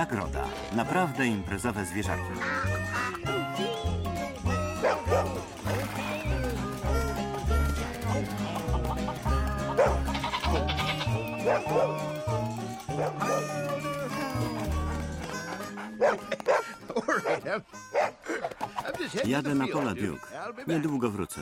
Zagroda. Naprawdę imprezowe zwierzaki. Jadę na pola Duke. Niedługo wrócę.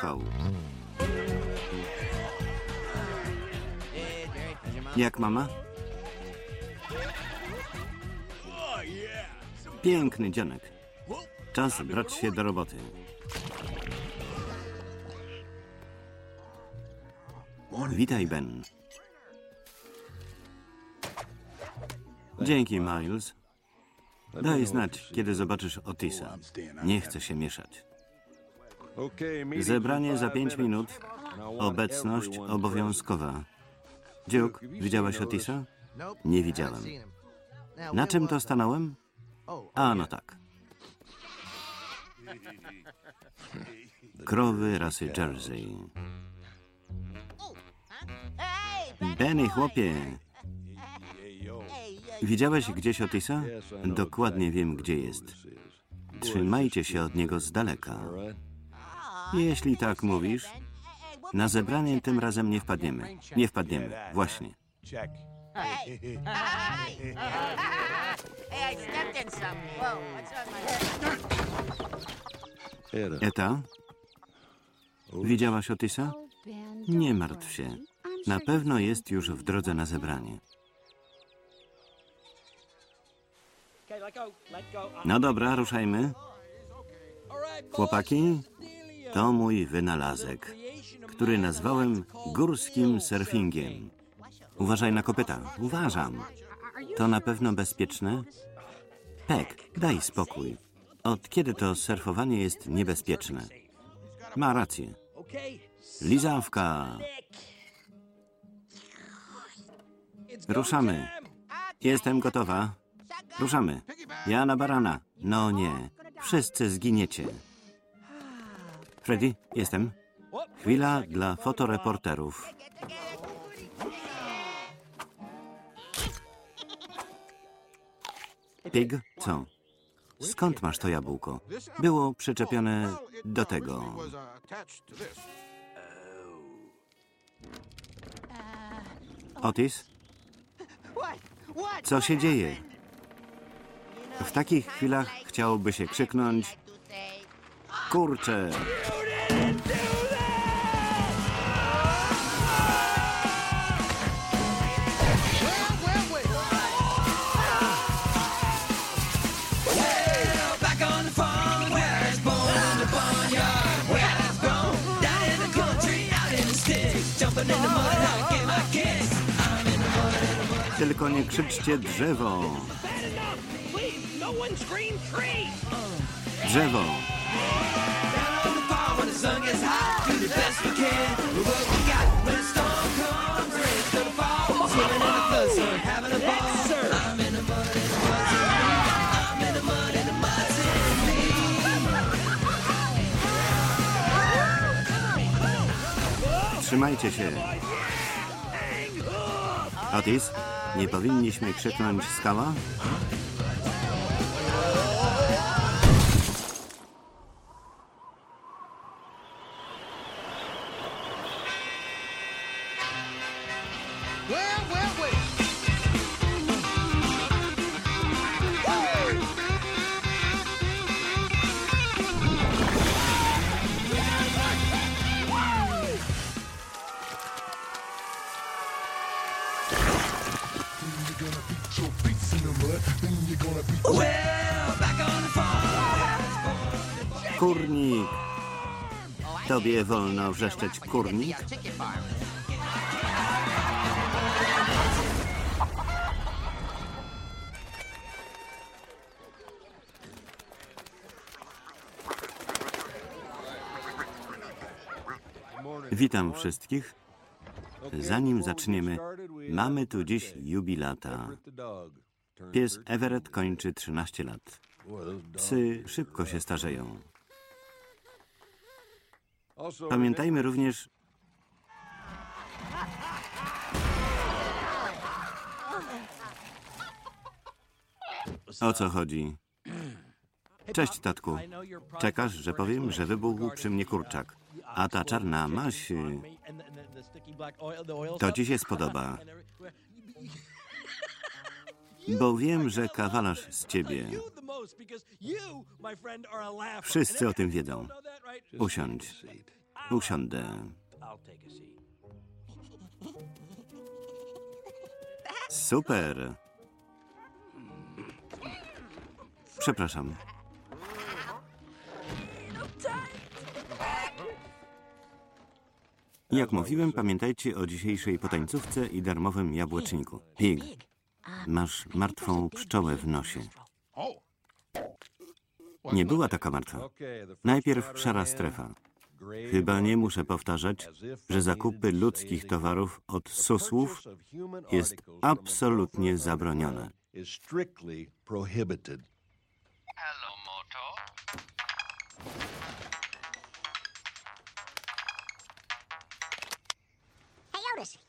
Pojechał. Jak mama? Piękny dzionek. Czas brać się do roboty. Witaj, Ben. Dzięki, Miles. Daj znać, kiedy zobaczysz Otisa. Nie chcę się mieszać. Zebranie za pięć minut. Obecność obowiązkowa. Duke, widziałeś Otisa? Nie widziałem. Na czym to stanąłem? A, no tak. Krowy rasy Jersey. Benny, chłopie. Widziałeś gdzieś Otisa? Dokładnie wiem, gdzie jest. Trzymajcie się od niego z daleka. Jeśli tak mówisz, na zebranie tym razem nie wpadniemy. Nie wpadniemy, właśnie. Eta, widziałaś Otisa? Nie martw się. Na pewno jest już w drodze na zebranie. No dobra, ruszajmy. Chłopaki, to mój wynalazek, który nazwałem górskim surfingiem. Uważaj na kopyta. Uważam. To na pewno bezpieczne? Pek, daj spokój. Od kiedy to surfowanie jest niebezpieczne? Ma rację. Lizawka. Ruszamy. Jestem gotowa. Ruszamy. Ja na barana. No nie. Wszyscy zginiecie. Freddy, jestem. Chwila dla fotoreporterów. Pig, co? Skąd masz to jabłko? Było przyczepione do tego. Otis? Co się dzieje? W takich chwilach chciałoby się krzyknąć Kurczę! In the mud's in me. Trzymajcie się! Otis, nie powinniśmy krzyknąć skała? Tobie wolno wrzeszczeć kurnik? Witam wszystkich. Zanim zaczniemy, mamy tu dziś jubilata. Pies Everett kończy 13 lat. Psy szybko się starzeją. Pamiętajmy również, o co chodzi. Cześć, tatku. Czekasz, że powiem, że wybuchł przy mnie kurczak. A ta czarna maś... To ci się spodoba. Bo wiem, że kawalarz z ciebie. Wszyscy o tym wiedzą. Usiądź. Usiądę. Super. Przepraszam. Jak mówiłem, pamiętajcie o dzisiejszej potańcówce i darmowym jabłeczniku. Pig, masz martwą pszczołę w nosie. Nie była taka martwa. Najpierw szara strefa. Chyba nie muszę powtarzać, że zakupy ludzkich towarów od susłów jest absolutnie zabronione.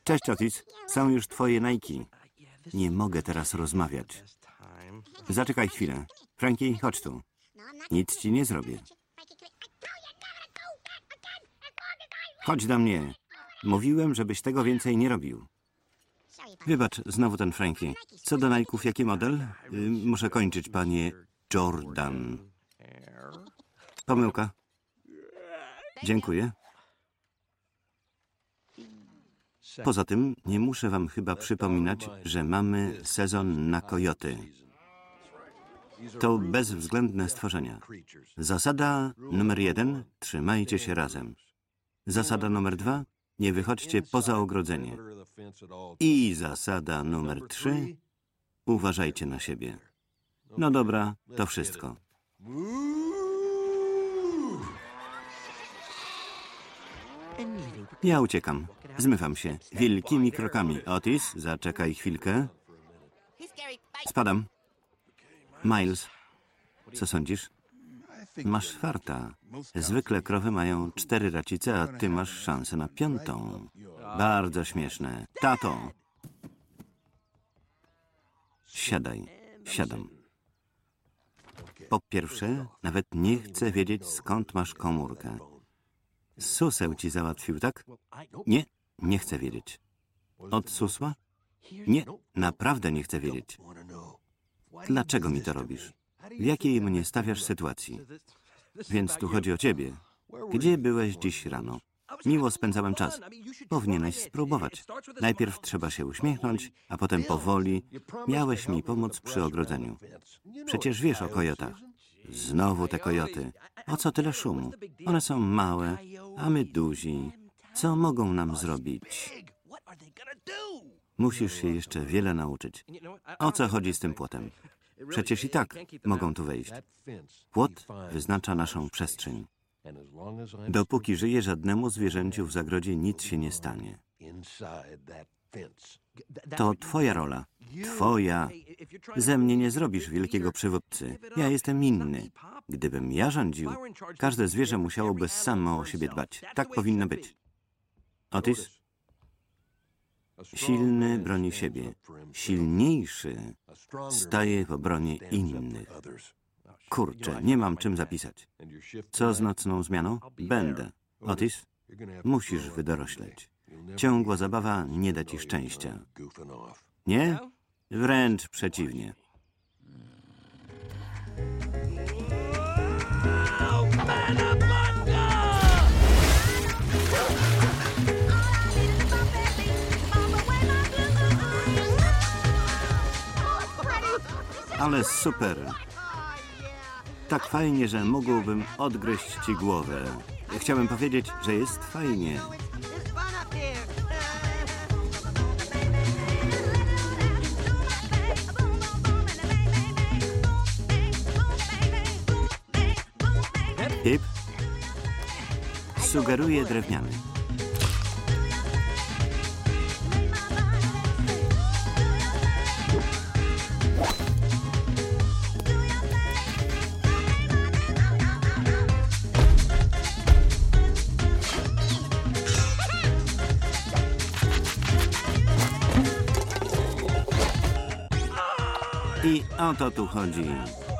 Cześć, Otis. Są już twoje Nike. Nie mogę teraz rozmawiać. Zaczekaj chwilę. Frankie, chodź tu. Nic ci nie zrobię. Chodź do mnie. Mówiłem, żebyś tego więcej nie robił. Wybacz, znowu ten Frankie. Co do Nike'ów, jaki model? Y, muszę kończyć, panie Jordan. Pomyłka. Dziękuję. Poza tym nie muszę wam chyba przypominać, że mamy sezon na kojoty. To bezwzględne stworzenia. Zasada numer jeden: trzymajcie się razem. Zasada numer dwa: nie wychodźcie poza ogrodzenie. I zasada numer trzy: uważajcie na siebie. No dobra, to wszystko. Ja uciekam. Zmywam się. Wielkimi krokami. Otis, zaczekaj chwilkę. Spadam. Miles, co sądzisz? Masz farta. Zwykle krowy mają cztery racice, a ty masz szansę na piątą. Bardzo śmieszne. Tato! Siadaj. Siadam. Po pierwsze, nawet nie chcę wiedzieć, skąd masz komórkę. Suseł ci załatwił, tak? Nie, nie chcę wiedzieć. Od susła? Nie, naprawdę nie chcę wiedzieć. Dlaczego mi to robisz? W jakiej mnie stawiasz sytuacji? Więc tu chodzi o ciebie. Gdzie byłeś dziś rano? Miło spędzałem czas. Powinieneś spróbować. Najpierw trzeba się uśmiechnąć, a potem powoli. Miałeś mi pomóc przy ogrodzeniu. Przecież wiesz o kojotach. Znowu te kojoty. O co tyle szumu? One są małe, a my duzi. Co mogą nam zrobić? Musisz się jeszcze wiele nauczyć. O co chodzi z tym płotem? Przecież i tak mogą tu wejść. Płot wyznacza naszą przestrzeń. Dopóki żyje, żadnemu zwierzęciu w zagrodzie nic się nie stanie. To twoja rola. Twoja. Ze mnie nie zrobisz wielkiego przywódcy. Ja jestem inny. Gdybym ja rządził, każde zwierzę musiałoby samo o siebie dbać. Tak powinno być. Otis? Silny broni siebie. Silniejszy staje w obronie innych. Kurczę, nie mam czym zapisać. Co z nocną zmianą? Będę. Otis? Musisz wydorośleć. Ciągła zabawa nie da ci szczęścia. Nie? Wręcz przeciwnie. Ale super. Tak fajnie, że mógłbym odgryźć ci głowę. Chciałem powiedzieć, że jest fajnie. Pip? Sugeruję drewniany. I o to tu chodzi.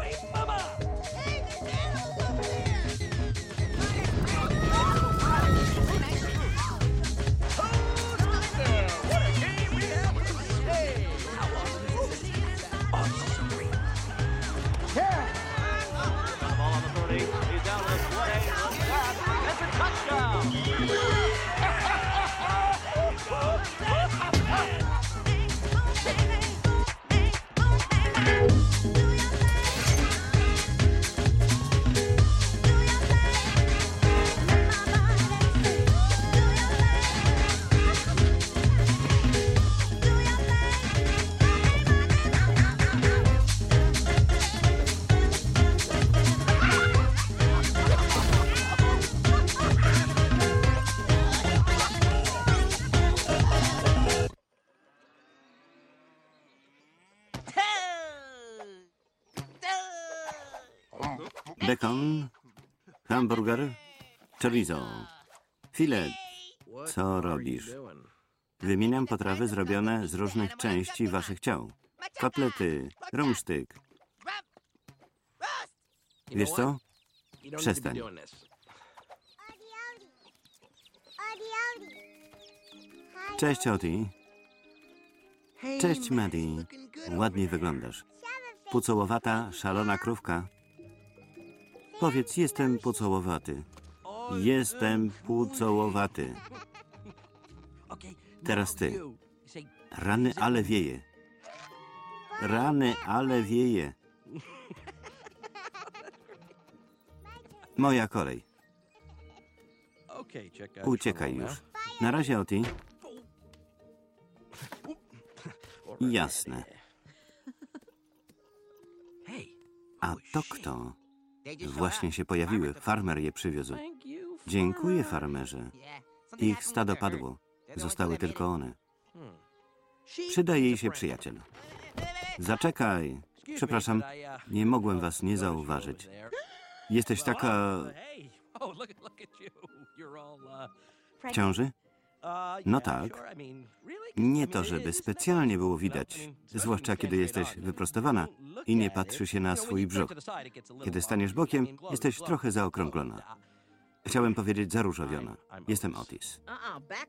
Chorizo, filet. Co robisz? Wymieniam potrawy zrobione z różnych części waszych ciał. Kotlety, rumsztyk. Wiesz co? Przestań. Cześć, Oti. Cześć, Maddie. Ładnie wyglądasz. Pucołowata, szalona krówka. Powiedz, jestem pucołowaty. Jestem pucołowaty. Teraz ty. Rany, ale wieje. Rany, ale wieje. Moja kolej. Uciekaj już. Na razie, Oti. Jasne. A to kto? Właśnie się pojawiły. Farmer je przywiózł. Dziękuję, farmerze. Ich stado padło. Zostały tylko one. Przyda jej się przyjaciel. Zaczekaj. Przepraszam, nie mogłem was nie zauważyć. Jesteś taka... w ciąży? No tak. Nie to, żeby specjalnie było widać, zwłaszcza kiedy jesteś wyprostowana i nie patrzy się na swój brzuch. Kiedy staniesz bokiem, jesteś trochę zaokrąglona. Chciałem powiedzieć zaróżowiona. Jestem Otis.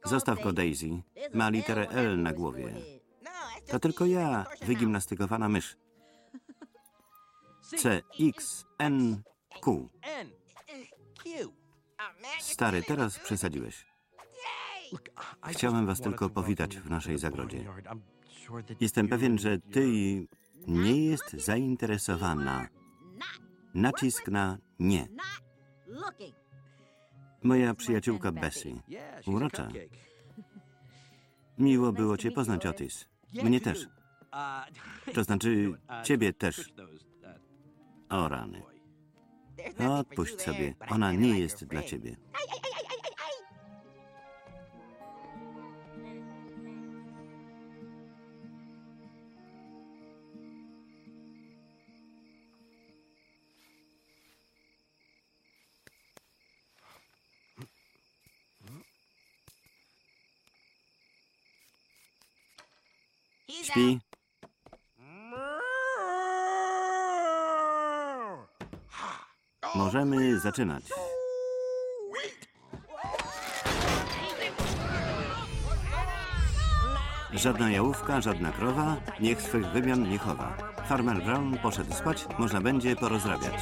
Zostaw go, Daisy. Ma literę L na głowie. To tylko ja, wygimnastykowana mysz. C, X, N, Q. Stary, teraz przesadziłeś. Chciałem was tylko powitać w naszej zagrodzie. Jestem pewien, że ty nie jest zainteresowana. Nacisk na nie. Moja przyjaciółka Bessie. Urocza. Miło było cię poznać, Otis. Mnie też. To znaczy, ciebie też. O rany. Odpuść sobie. Ona nie jest dla ciebie. Śpi. Możemy zaczynać. Żadna jałówka, żadna krowa, niech swych wymian nie chowa. Farmer Brown poszedł spać, można będzie porozrabiać.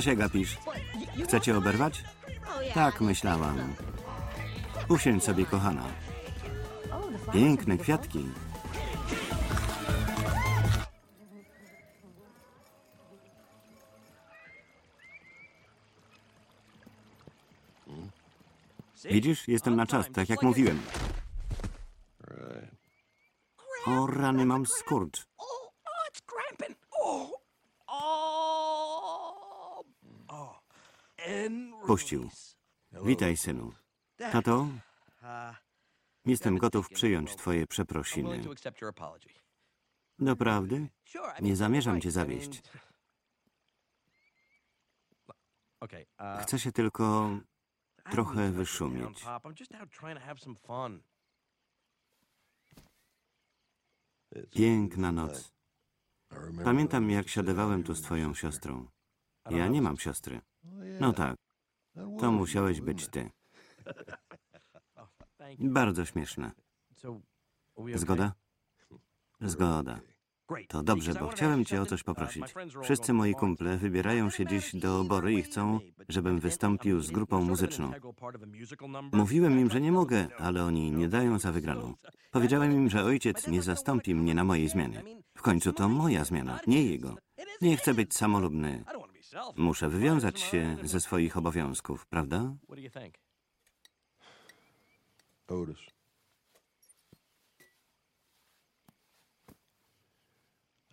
Co się gapisz? Chcecie oberwać? Tak myślałam. Usiądź sobie, kochana. Piękne kwiatki. Widzisz, jestem na czas, tak jak mówiłem. O rany, mam skurcz. Puścił. Witaj, synu. Tato, jestem gotów przyjąć twoje przeprosiny. Doprawdy? Nie zamierzam cię zawieść. Chcę się tylko trochę wyszumieć. Piękna noc. Pamiętam, jak siadywałem tu z twoją siostrą. Ja nie mam siostry. No tak, to musiałeś być ty. Bardzo śmieszne. Zgoda? Zgoda. To dobrze, bo chciałem cię o coś poprosić. Wszyscy moi kumple wybierają się dziś do obory i chcą, żebym wystąpił z grupą muzyczną. Mówiłem im, że nie mogę, ale oni nie dają za wygraną. Powiedziałem im, że ojciec nie zastąpi mnie na mojej zmianie. W końcu to moja zmiana, nie jego. Nie chcę być samolubny. Muszę wywiązać się ze swoich obowiązków, prawda? Otis.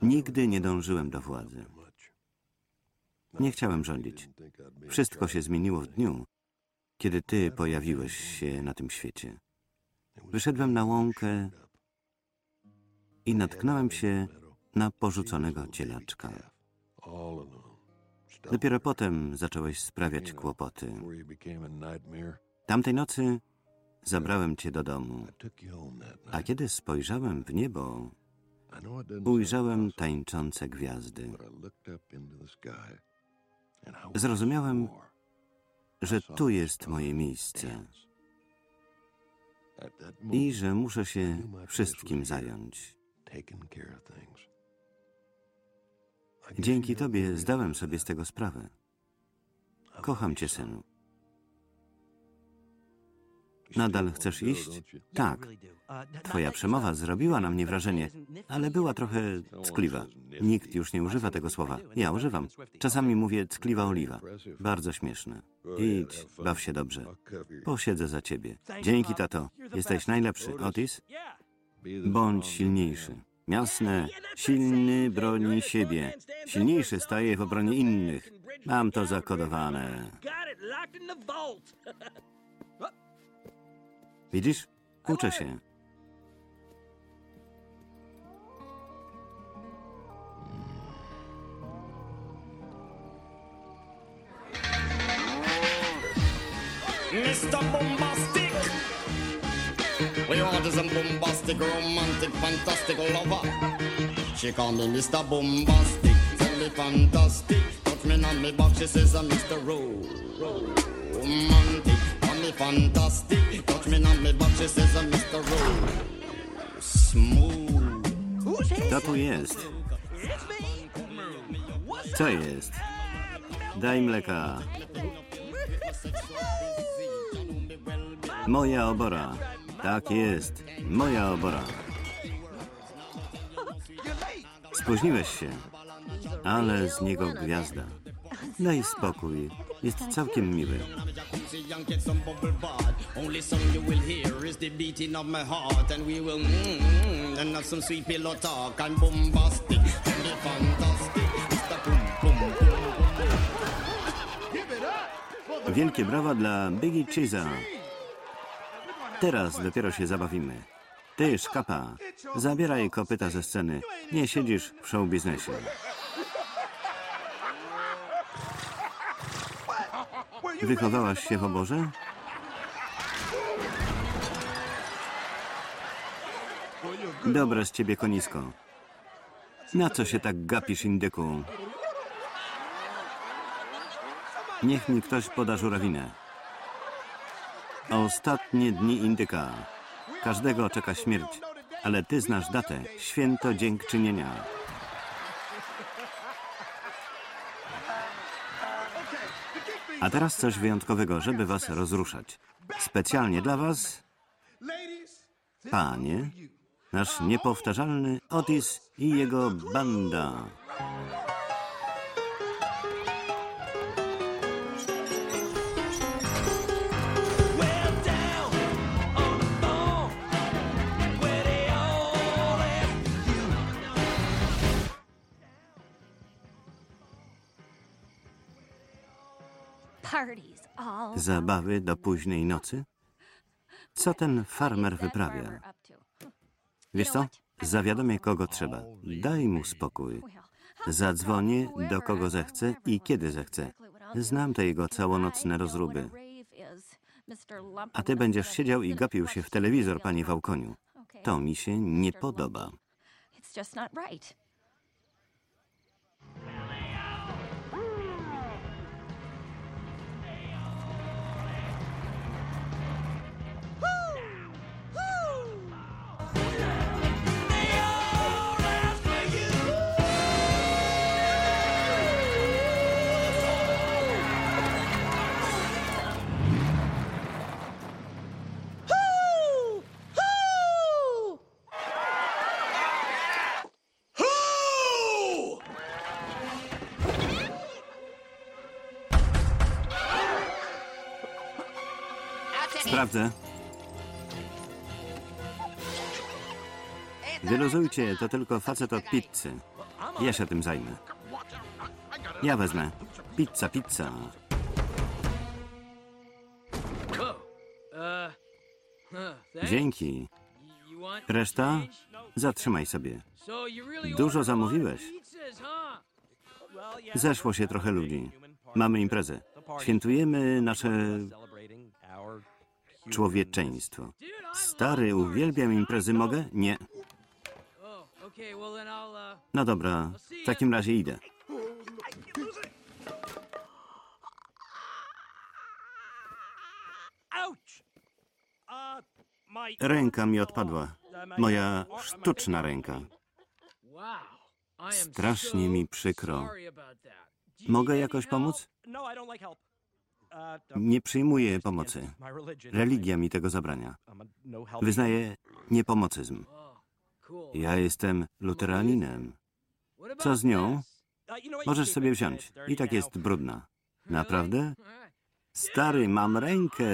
Nigdy nie dążyłem do władzy. Nie chciałem rządzić. Wszystko się zmieniło w dniu, kiedy ty pojawiłeś się na tym świecie. Wyszedłem na łąkę i natknąłem się na porzuconego cielaczka. Dopiero potem zacząłeś sprawiać kłopoty. Tamtej nocy zabrałem cię do domu, a kiedy spojrzałem w niebo, ujrzałem tańczące gwiazdy. Zrozumiałem, że tu jest moje miejsce. i że muszę się wszystkim zająć. Dzięki tobie zdałem sobie z tego sprawę. Kocham cię, synu. Nadal chcesz iść? Tak. Twoja przemowa zrobiła na mnie wrażenie, ale była trochę ckliwa. Nikt już nie używa tego słowa. Ja używam. Czasami mówię ckliwa oliwa. Bardzo śmieszne. Idź, baw się dobrze. Posiedzę za ciebie. Dzięki, tato. Jesteś najlepszy. Otis? Bądź silniejszy. Jasne, silny broni siebie. Silniejszy staje w obronie innych. Mam to zakodowane. Widzisz? Uczę się. Mr. Bombastic. We want is a bombastic, romantic, fantastic lover. She call me Mr. Bombastic, tell me fantastic. Touch me on me back, she says I'm Mr. Ro- Romantic, call me fantastic. Touch me on me back, she says I'm Mr. Ro- Smooth. Kto tu jest? Co jest? Daj mleka. Moja obora. Tak jest. Moja obora. Spóźniłeś się, ale z niego gwiazda. Daj spokój. Jest całkiem miły. Wielkie brawa dla Biggie Cheese'a. Teraz dopiero się zabawimy. Ty, szkapa, zabieraj kopyta ze sceny. Nie siedzisz w show biznesie. Wychowałaś się w oborze? Dobre z ciebie konisko. Na co się tak gapisz, indyku? Niech mi ktoś poda żurawinę. Ostatnie dni indyka. Każdego czeka śmierć, ale ty znasz datę. Święto dziękczynienia. A teraz coś wyjątkowego, żeby was rozruszać. Specjalnie dla was, panie, nasz niepowtarzalny Otis i jego banda. Zabawy do późnej nocy? Co ten farmer wyprawia? Wiesz co? Zawiadomię kogo trzeba. Daj mu spokój. Zadzwonię do kogo zechcę i kiedy zechcę. Znam te jego całonocne rozruby. A ty będziesz siedział i gapił się w telewizor, panie Wałkoniu. To mi się nie podoba. It's just not right. Sprawdzę. Wyluzujcie, to tylko facet od pizzy. Ja się tym zajmę. Ja wezmę. Pizza, pizza. Dzięki. Reszta? Zatrzymaj sobie. Dużo zamówiłeś. Zeszło się trochę ludzi. Mamy imprezę. Świętujemy nasze człowieczeństwo. Stary, uwielbiam imprezy, mogę? Nie. No dobra, w takim razie idę. Ręka mi odpadła. Moja sztuczna ręka. Strasznie mi przykro. Mogę jakoś pomóc? Nie przyjmuję pomocy. Religia mi tego zabrania. Wyznaję niepomocyzm. Ja jestem luteraninem. Co z nią? Możesz sobie wziąć. I tak jest brudna. Naprawdę? Stary, mam rękę.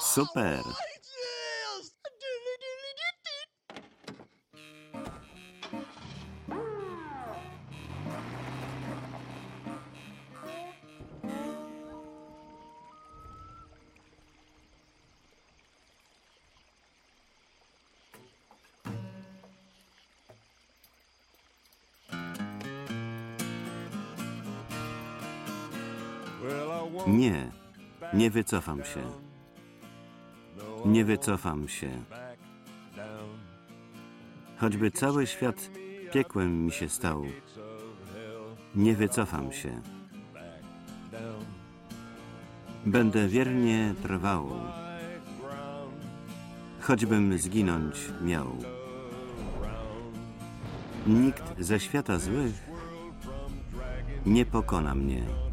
Super. Nie wycofam się. Nie wycofam się. Choćby cały świat piekłem mi się stał. Nie wycofam się. Będę wiernie trwał. Choćbym zginąć miał. Nikt ze świata złych nie pokona mnie.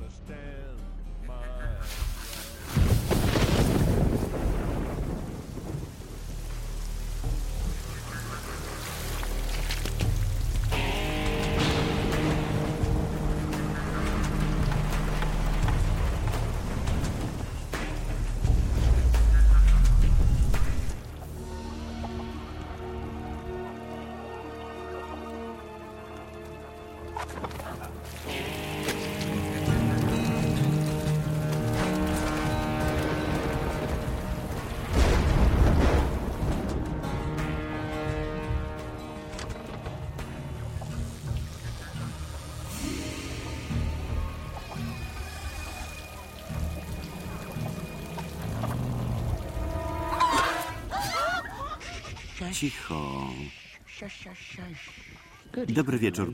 Wieczór.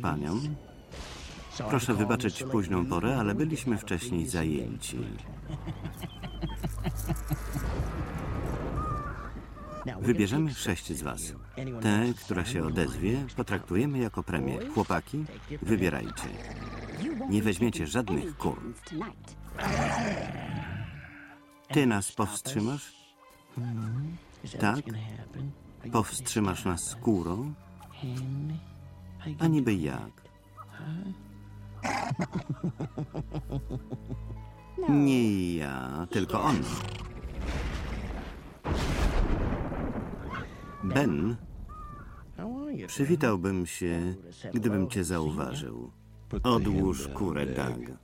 Proszę wybaczyć późną porę, ale byliśmy wcześniej zajęci. Wybierzemy sześć z was. Tę, która się odezwie, potraktujemy jako premię. Chłopaki, wybierajcie. Nie weźmiecie żadnych kur. Ty nas powstrzymasz? Tak? Powstrzymasz nas skórą? A niby jak? Nie ja, tylko on. Ben, przywitałbym się, gdybym cię zauważył. Odłóż kurę, Doug.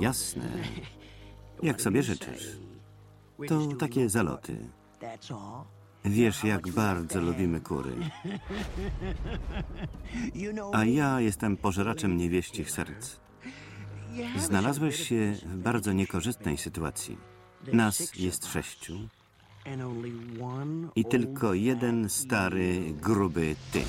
Jasne. Jak sobie życzysz. To takie zaloty. Wiesz, jak bardzo lubimy kury. A ja jestem pożeraczem niewieścich serc. Znalazłeś się w bardzo niekorzystnej sytuacji. Nas jest sześciu i tylko jeden stary, gruby ty.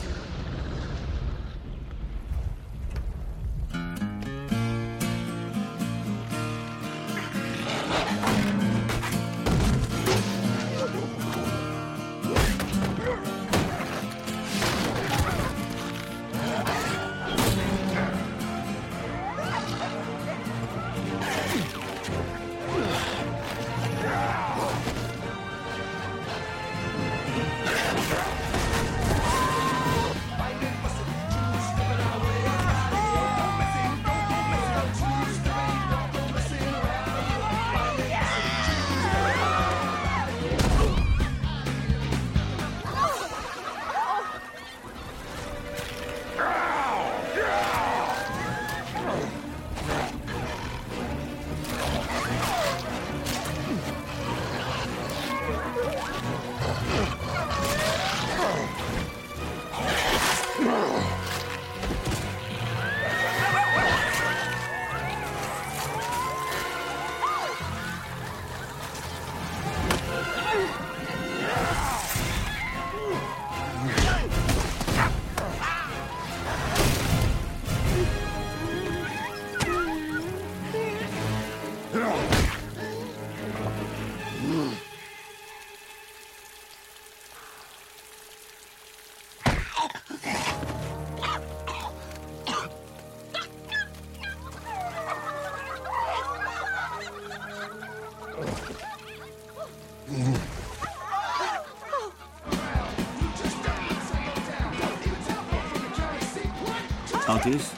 Otis!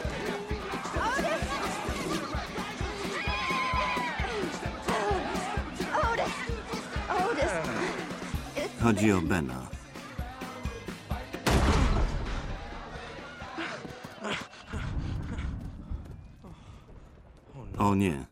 Chodzi o Bena. O. Nie.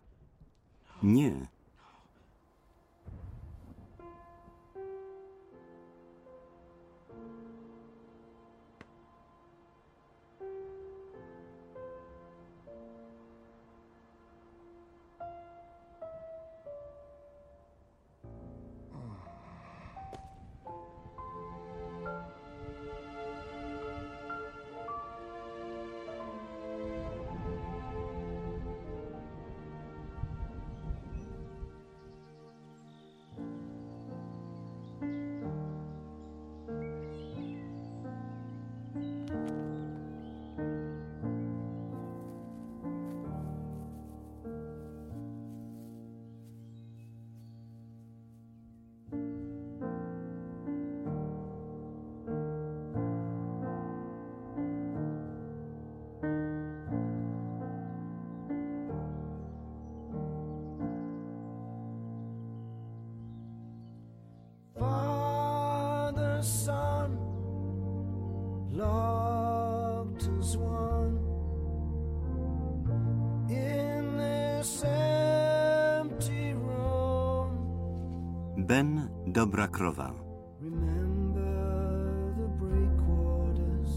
Krowa. Remember the breakwaters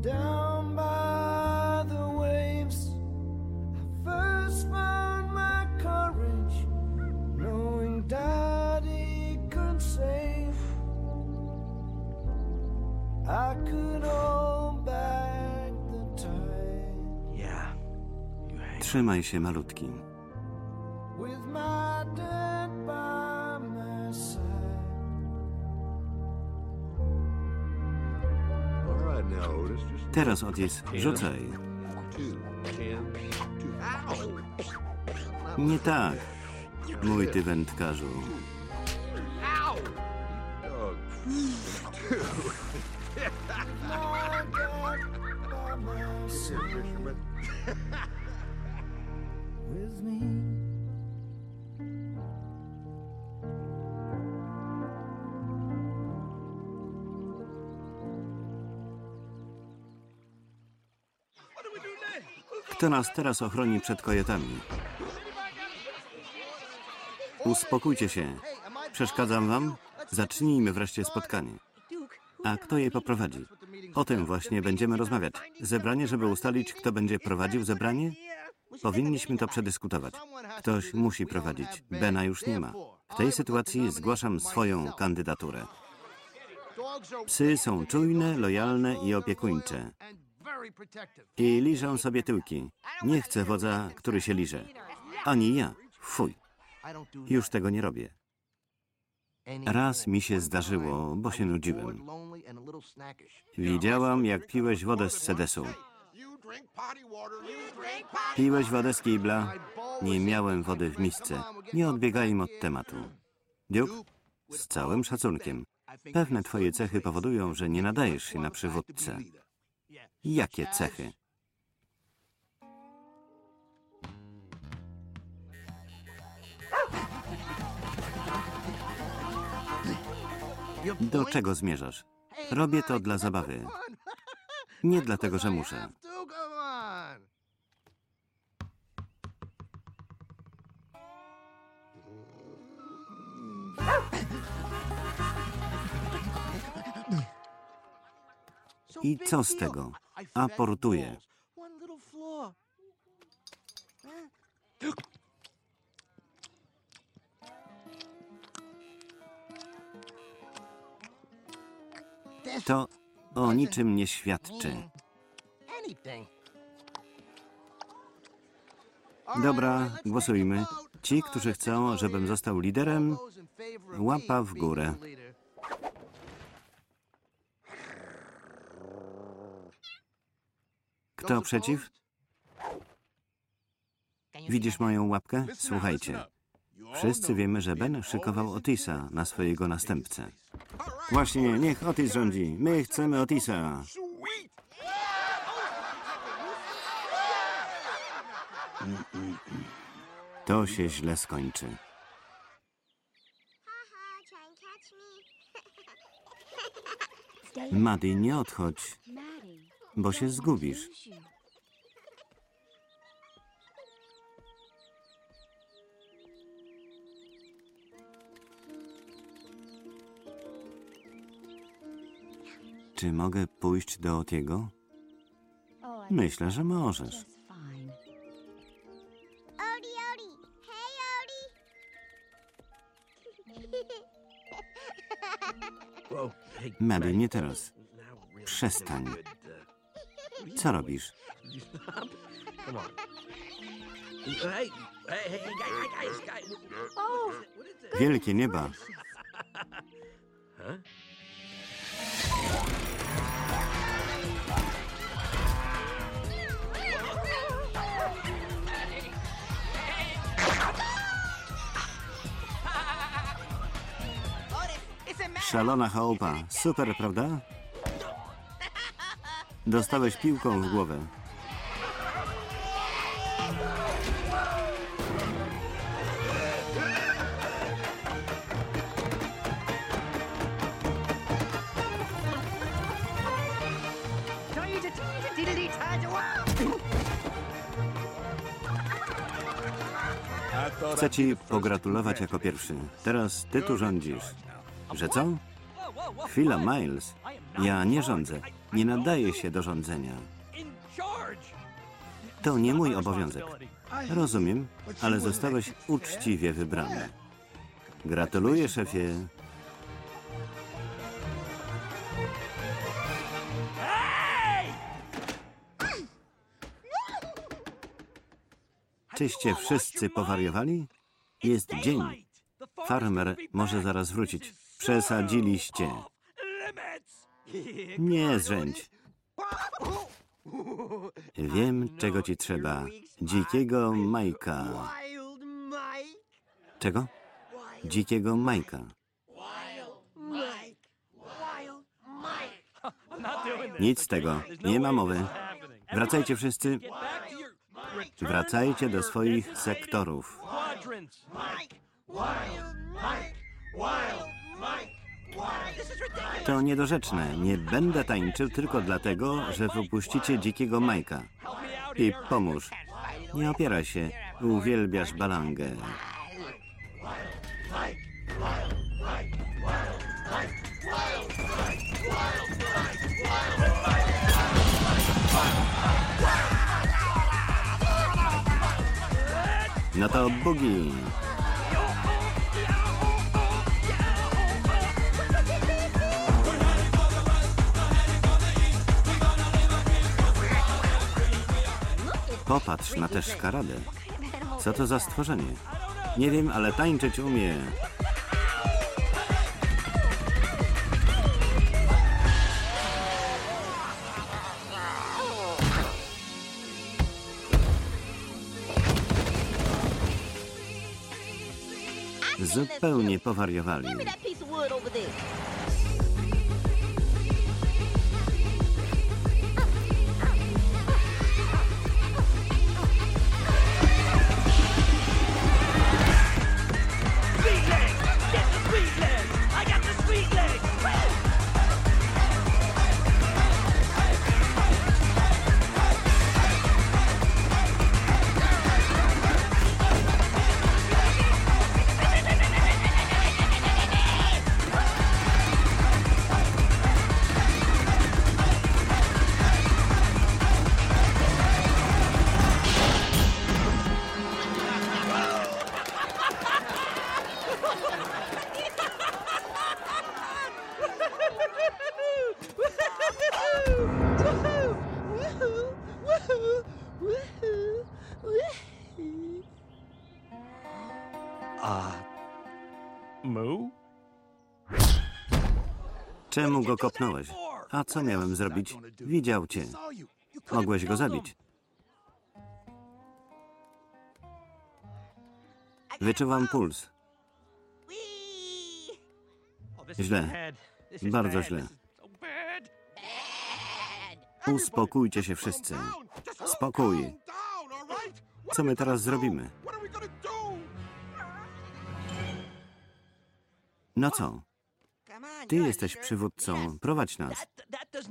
down by the waves. I first found my courage, knowing Daddy could save. I could hold back the tide Trzymaj się, malutki. Teraz, Otis, rzucaj. Nie tak, mój ty wędkarzu. Dog. Fisherman. Kto nas teraz ochroni przed kojetami? Uspokójcie się. Przeszkadzam wam? Zacznijmy wreszcie spotkanie. A kto je poprowadzi? O tym właśnie będziemy rozmawiać. Zebranie, żeby ustalić, kto będzie prowadził zebranie? Powinniśmy to przedyskutować. Ktoś musi prowadzić. Bena już nie ma. W tej sytuacji zgłaszam swoją kandydaturę. Psy są czujne, lojalne i opiekuńcze. I liżą sobie tyłki. Nie chcę wodza, który się liże. Ani ja. Fuj. Już tego nie robię. Raz mi się zdarzyło, bo się nudziłem. Widziałam, jak piłeś wodę z sedesu. Piłeś wodę z kibla? Nie miałem wody w misce. Nie odbiegajmy od tematu. Duke, z całym szacunkiem. Pewne twoje cechy powodują, że nie nadajesz się na przywódcę. Jakie cechy? Do czego zmierzasz? Robię to dla zabawy. Nie dlatego, że muszę. I co z tego? Aportuję. To o niczym nie świadczy. Dobra, głosujmy. Ci, którzy chcą, żebym został liderem, łapa w górę. Kto przeciw? Widzisz moją łapkę? Słuchajcie. Wszyscy wiemy, że Ben szykował Otisa na swojego następcę. Właśnie, niech Otis rządzi. My chcemy Otisa. To się źle skończy. Maddie, nie odchodź, bo się zgubisz. Czy mogę pójść do Otiego? Myślę, że możesz. Maddie, nie teraz. Przestań. Co robisz? Wielkie nieba. Szalona chałupa. Super, prawda? Dostałeś piłką w głowę. Chcę ci pogratulować jako pierwszy. Teraz ty tu rządzisz. Że co? Chwila, Miles. Ja nie rządzę. Nie nadaję się do rządzenia. To nie mój obowiązek. Rozumiem, ale zostałeś uczciwie wybrany. Gratuluję, szefie. Czyście wszyscy powariowali? Jest dzień. Farmer może zaraz wrócić. Przesadziliście. Nie zrzędź. Wiem, czego ci trzeba. Dzikiego Majka. Wild Mike. Czego? Dzikiego Majka. Mike. Wild Mike. Nic z tego. Nie ma mowy. Wracajcie wszyscy. Wracajcie do swoich sektorów. Quadrants. To niedorzeczne. Nie będę tańczył tylko dlatego, że wypuścicie dzikiego Majka. I pomóż. Nie opieraj się. Uwielbiasz balangę. No to bugi. Popatrz na tę szkaradę. Co to za stworzenie? Nie wiem, ale tańczyć umie. Zupełnie powariowali. Go kopnąłeś? A co miałem zrobić? Widział cię. Mogłeś go zabić. Wyczuwam puls. Źle. Bardzo źle. Uspokójcie się wszyscy. Spokój. Co my teraz zrobimy? No co? Ty jesteś przywódcą. Prowadź nas.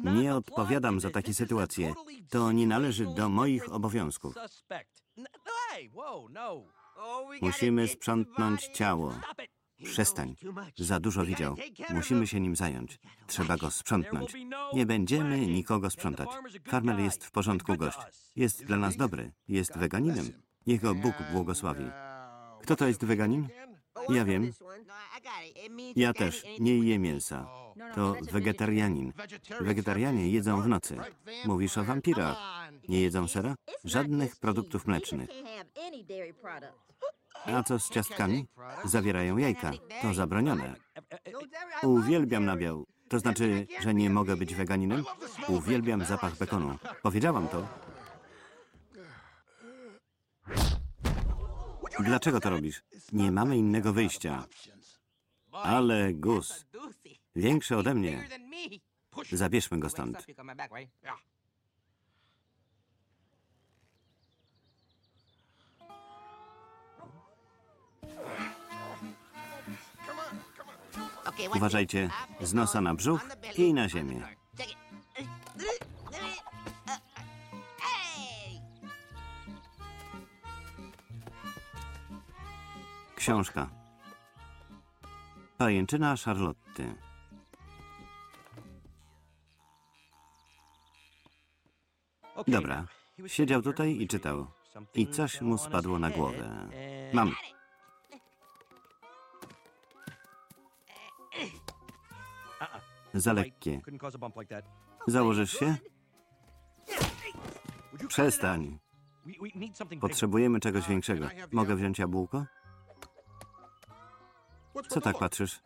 Nie odpowiadam za takie sytuacje. To nie należy do moich obowiązków. Musimy sprzątnąć ciało. Przestań. Za dużo widział. Musimy się nim zająć. Trzeba go sprzątnąć. Nie będziemy nikogo sprzątać. Farmer jest w porządku gość. Jest dla nas dobry. Jest weganinem. Niech go Bóg błogosławi. Kto to jest weganin? Ja wiem. Ja też nie jem mięsa. To wegetarianin. Wegetarianie jedzą w nocy. Mówisz o wampirach. Nie jedzą sera? Żadnych produktów mlecznych. A co z ciastkami? Zawierają jajka. To zabronione. Uwielbiam nabiał. To znaczy, że nie mogę być weganinem? Uwielbiam zapach bekonu. Powiedziałam to. Dlaczego to robisz? Nie mamy innego wyjścia. Ale Gus, większy ode mnie. Zabierzmy go stąd. Uważajcie, z nosa na brzuch i na ziemię. Książka. Pajęczyna Charlotty. Dobra. Siedział tutaj i czytał. I coś mu spadło na głowę. Mam. Za lekkie. Założysz się? Przestań. Potrzebujemy czegoś większego. Mogę wziąć jabłko? Co tak patrzysz?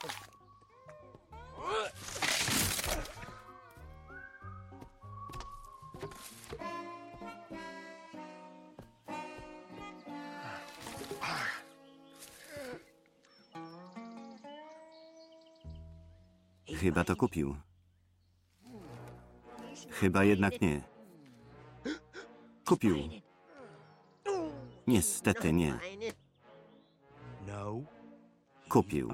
Chyba to kupił. Chyba jednak nie. Kupił. Niestety nie. Kupił.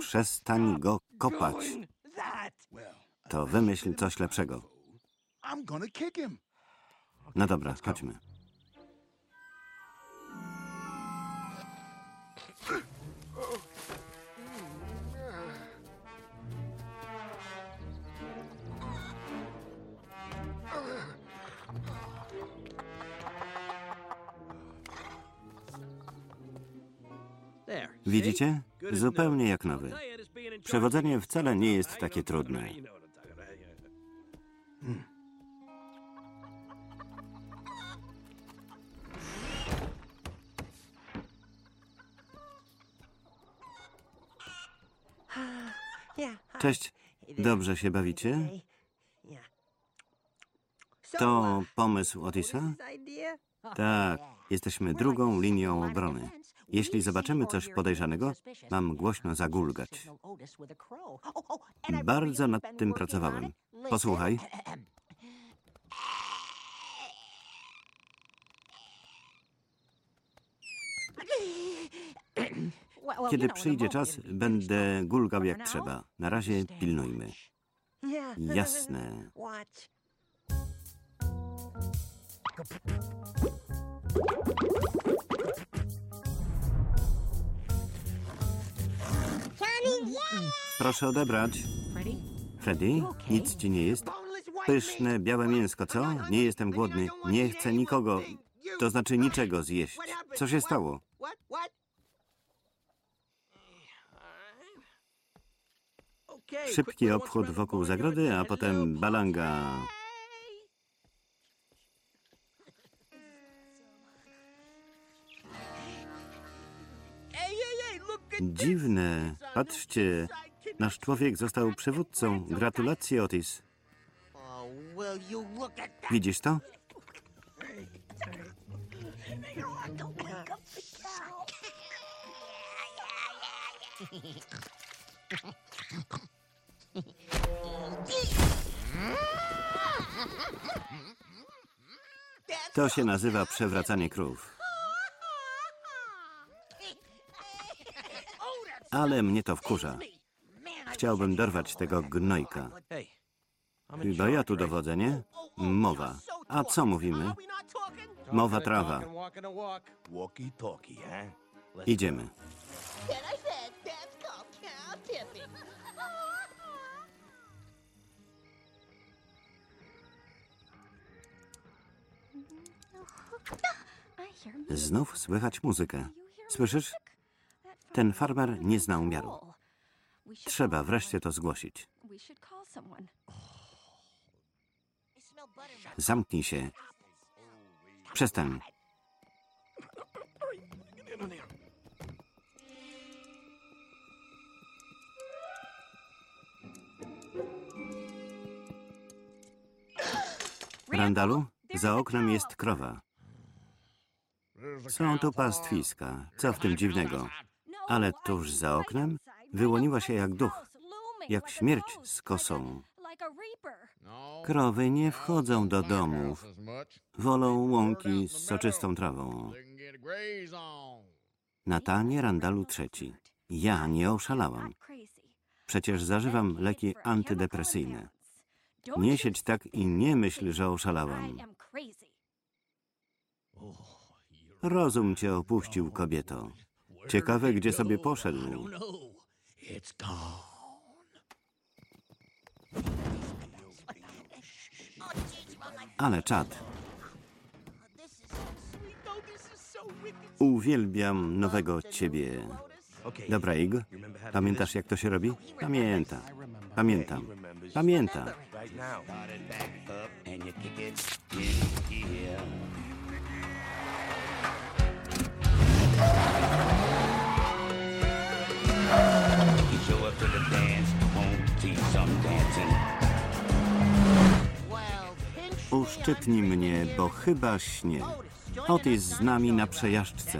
Przestań go kopać. To wymyśl coś lepszego. No dobra, chodźmy. Widzicie? Zupełnie jak nowy. Przewodzenie wcale nie jest takie trudne. Cześć. Dobrze się bawicie? To pomysł Otisa? Tak, jesteśmy drugą linią obrony. Jeśli zobaczymy coś podejrzanego, mam głośno zagulgać. Bardzo nad tym pracowałem. Posłuchaj. Kiedy przyjdzie czas, będę gulgał jak trzeba. Na razie pilnujmy. Jasne. Proszę odebrać. Freddy, nic ci nie jest? Pyszne, białe mięsko, co? Nie jestem głodny. Nie chcę nikogo, to znaczy niczego zjeść. Co się stało? Szybki obchód wokół zagrody, a potem balanga. Dziwne. Patrzcie, nasz człowiek został przywódcą. Gratulacje, Otis. Widzisz to? To się nazywa przewracanie krów. Ale mnie to wkurza. Chciałbym dorwać tego gnojka. Chyba ja tu dowodzę, nie? Mowa. A co mówimy? Mowa trawa. Idziemy. Znów słychać muzykę. Słyszysz? Ten farmer nie zna umiaru. Trzeba wreszcie to zgłosić. Zamknij się. Przestań. Randalu, za oknem jest krowa. Są tu pastwiska. Co w tym dziwnego? Ale tuż za oknem wyłoniła się jak duch, jak śmierć z kosą. Krowy nie wchodzą do domów. Wolą łąki z soczystą trawą. Natanie Randalu trzeci. Ja nie oszalałam. Przecież zażywam leki antydepresyjne. Nie siedź tak i nie myśl, że oszalałam. Rozum cię opuścił, kobieto. Ciekawe, gdzie sobie poszedł. It's gone. Ale czad. Uwielbiam nowego ciebie. Dobra, Ig. Pamiętasz, jak to się robi? Pamiętam. Pamiętam. Pamiętam. to the dance. Some dancing. Uszczypnij mnie, bo chyba śnię. Otis z nami na przejażdżce.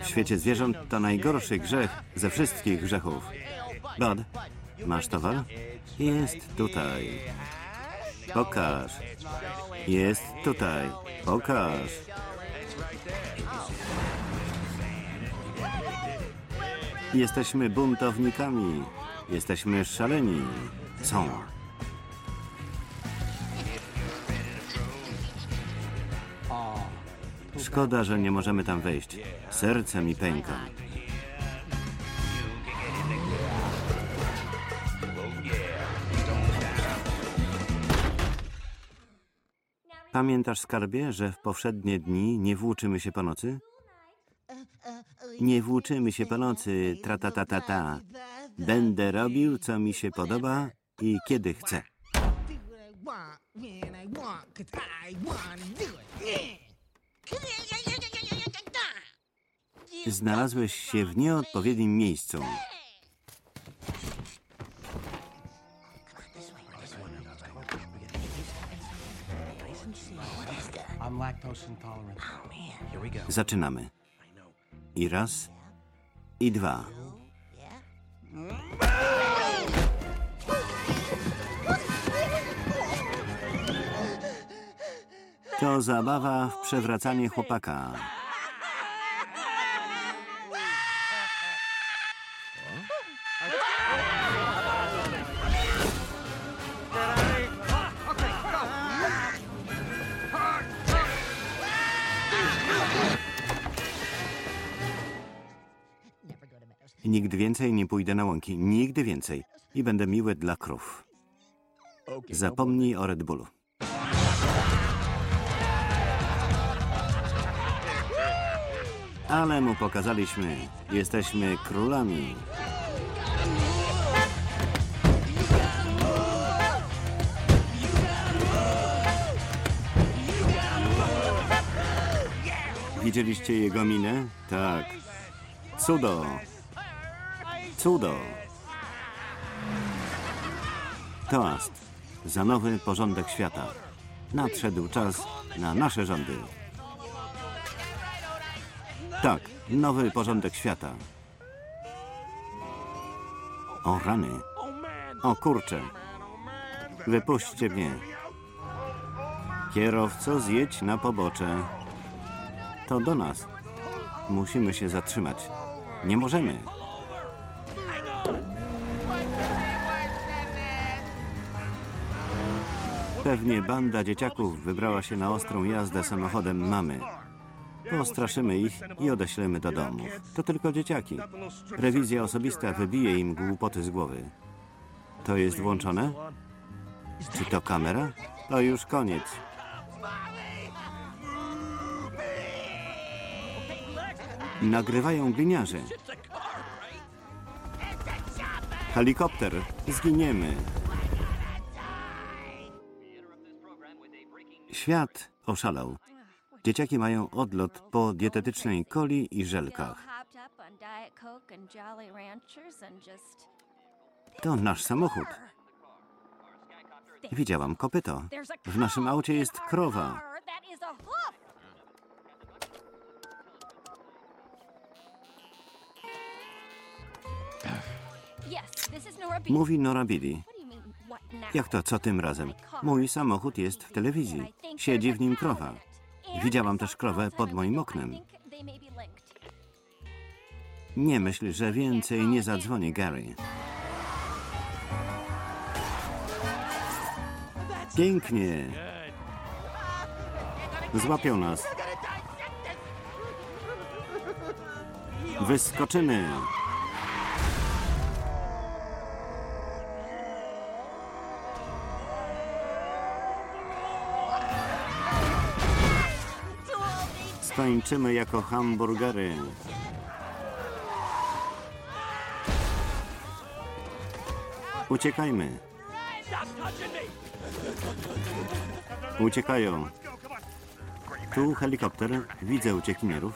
W świecie zwierząt to najgorszy grzech ze wszystkich grzechów. Bad, masz towar? Jest tutaj. Pokaż. Jest tutaj. Pokaż. Jesteśmy buntownikami. Jesteśmy szaleni. Są. Szkoda, że nie możemy tam wejść. Serce mi pęka. Pamiętasz, skarbie, że w powszednie dni nie włóczymy się po nocy? Nie włóczymy się po nocy, tra ta ta ta ta. Będę robił, co mi się podoba i kiedy chcę. Znalazłeś się w nieodpowiednim miejscu. Zaczynamy. I raz, i dwa. To zabawa w przewracanie chłopaka. Nigdy więcej nie pójdę na łąki. Nigdy więcej. I będę miły dla krów. Zapomnij o Red Bullu. Ale mu pokazaliśmy. Jesteśmy królami. Widzieliście jego minę? Tak. Cudo. Cudo. Toast za nowy porządek świata. Nadszedł czas na nasze rządy. Tak, nowy porządek świata. O rany. O kurcze. Wypuśćcie mnie. Kierowco, zjedź na pobocze. To do nas. Musimy się zatrzymać. Nie możemy. Pewnie banda dzieciaków wybrała się na ostrą jazdę samochodem mamy. Postraszymy ich i odeślemy do domów. To tylko dzieciaki. Rewizja osobista wybije im głupoty z głowy. To jest włączone? Czy to kamera? To już koniec. Nagrywają gliniarze. Helikopter. Zginiemy. Świat oszalał. Dzieciaki mają odlot po dietetycznej coli i żelkach. To nasz samochód. Widziałam kopyto. W naszym aucie jest krowa. Mówi Nora Billy. Jak to co tym razem? Mój samochód jest w telewizji. Siedzi w nim krowa. Widziałam też krowę pod moim oknem. Nie myśl, że więcej nie zadzwoni Gary. Pięknie. Złapią nas. Wyskoczymy. Skończymy jako hamburgery. Uciekajmy. Uciekają. Tu helikopter. Widzę uciekinierów.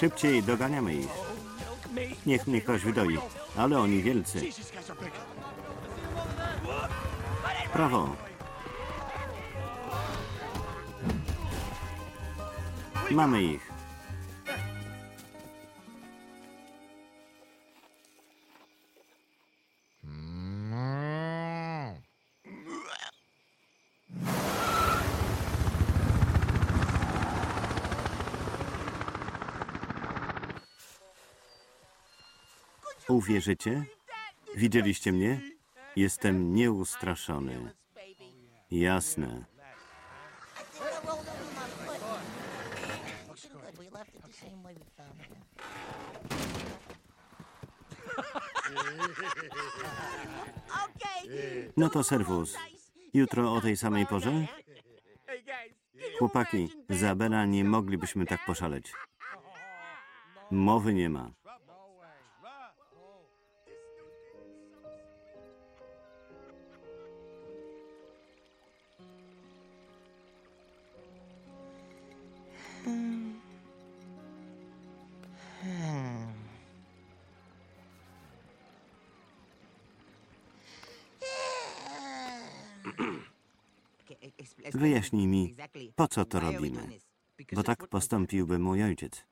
Szybciej doganiamy ich. Niech mnie ktoś wydoi. Ale oni wielcy. prawo. Mamy ich. Uwierzycie? Widzieliście mnie? Jestem nieustraszony. Jasne. No to serwus. Jutro o tej samej porze? Chłopaki, za Bena nie moglibyśmy tak poszaleć. Mowy nie ma. Wyjaśnij mi, po co to robimy? Bo tak postąpiłby mój ojciec.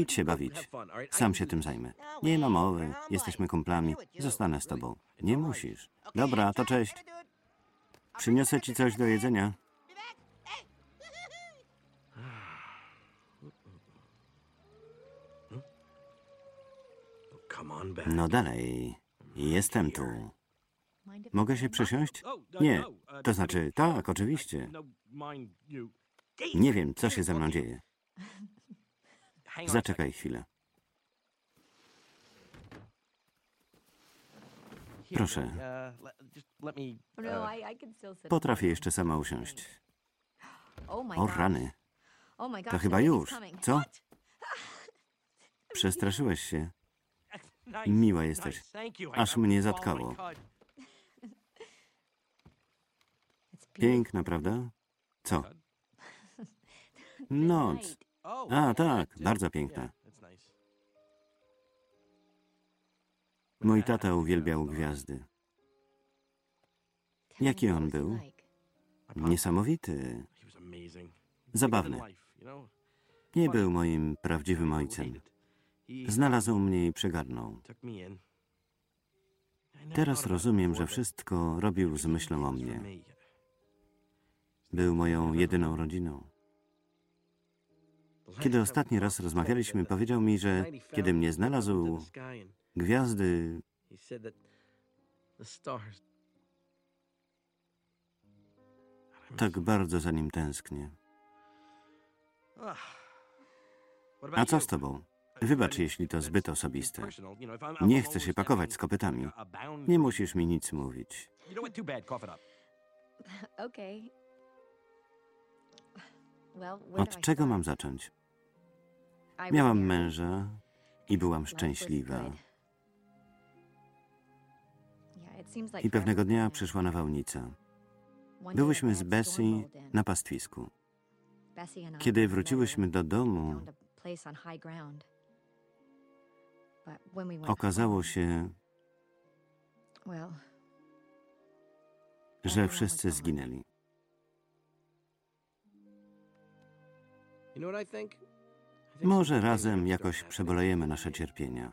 Idź się bawić. Sam się tym zajmę. Nie ma mowy, jesteśmy kumplami. Zostanę z tobą. Nie musisz. Dobra, to cześć. Przyniosę ci coś do jedzenia. No dalej. Jestem tu. Mogę się przysiąść? Nie. To znaczy, tak, oczywiście. Nie wiem, co się ze mną dzieje. Zaczekaj chwilę. Proszę. Potrafię jeszcze sama usiąść. O rany, to chyba już. Co? Przestraszyłeś się. Miła jesteś. Aż mnie zatkało. It's beautiful. Piękna, prawda? Co? Noc. A, tak, bardzo piękna. Mój tata uwielbiał gwiazdy. Jaki on był? Niesamowity. Zabawny. Nie był moim prawdziwym ojcem. Znalazł mnie i przygarnął. Teraz rozumiem, że wszystko robił z myślą o mnie. Był moją jedyną rodziną. Kiedy ostatni raz rozmawialiśmy, powiedział mi, że kiedy mnie znalazł, gwiazdy tak bardzo za nim tęsknię. A co z tobą? Wybacz, jeśli to zbyt osobiste. Nie chcę się pakować z kopytami. Nie musisz mi nic mówić. Od czego mam zacząć? Miałam męża i byłam szczęśliwa. I pewnego dnia przyszła nawałnica. Byłyśmy z Bessie na pastwisku. Kiedy wróciłyśmy do domu, okazało się, że wszyscy zginęli. Może razem jakoś przebolejemy nasze cierpienia.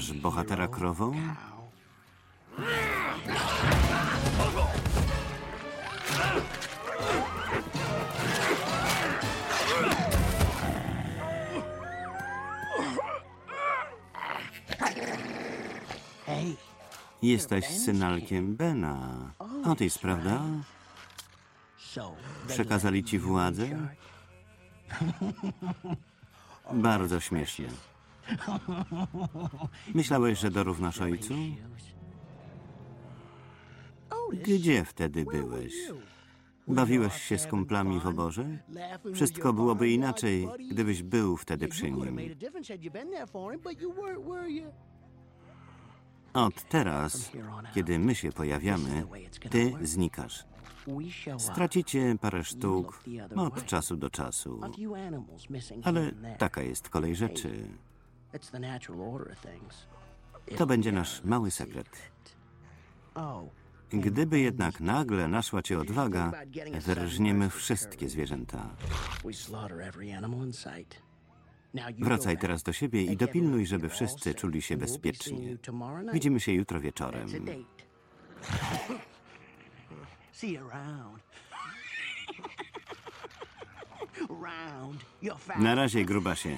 Nazywasz bohatera krową? Jesteś synalkiem Bena. O, to jest prawda? Przekazali ci władzę? Bardzo śmiesznie. Myślałeś, że dorównasz ojcu? Gdzie wtedy byłeś? Bawiłeś się z kumplami w oborze? Wszystko byłoby inaczej, gdybyś był wtedy przy nim. Od teraz, kiedy my się pojawiamy, ty znikasz. Stracicie parę sztuk od czasu do czasu. Ale taka jest kolej rzeczy. To będzie nasz mały sekret. Gdyby jednak nagle naszła cię odwaga, wyrżniemy wszystkie zwierzęta. Wracaj teraz do siebie i dopilnuj, żeby wszyscy czuli się bezpiecznie. Widzimy się jutro wieczorem. Na razie, grubasie.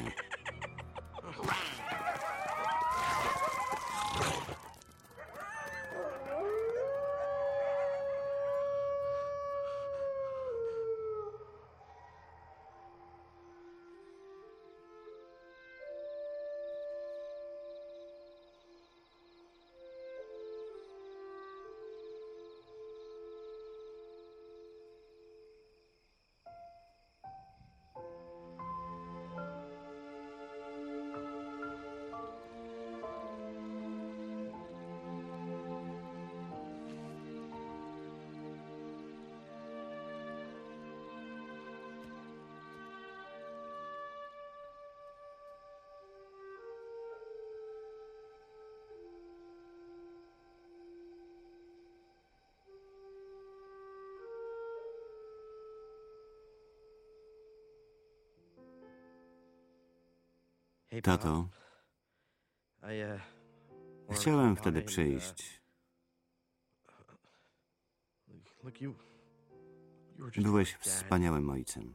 Tato, chciałem wtedy przyjść. Byłeś wspaniałym ojcem.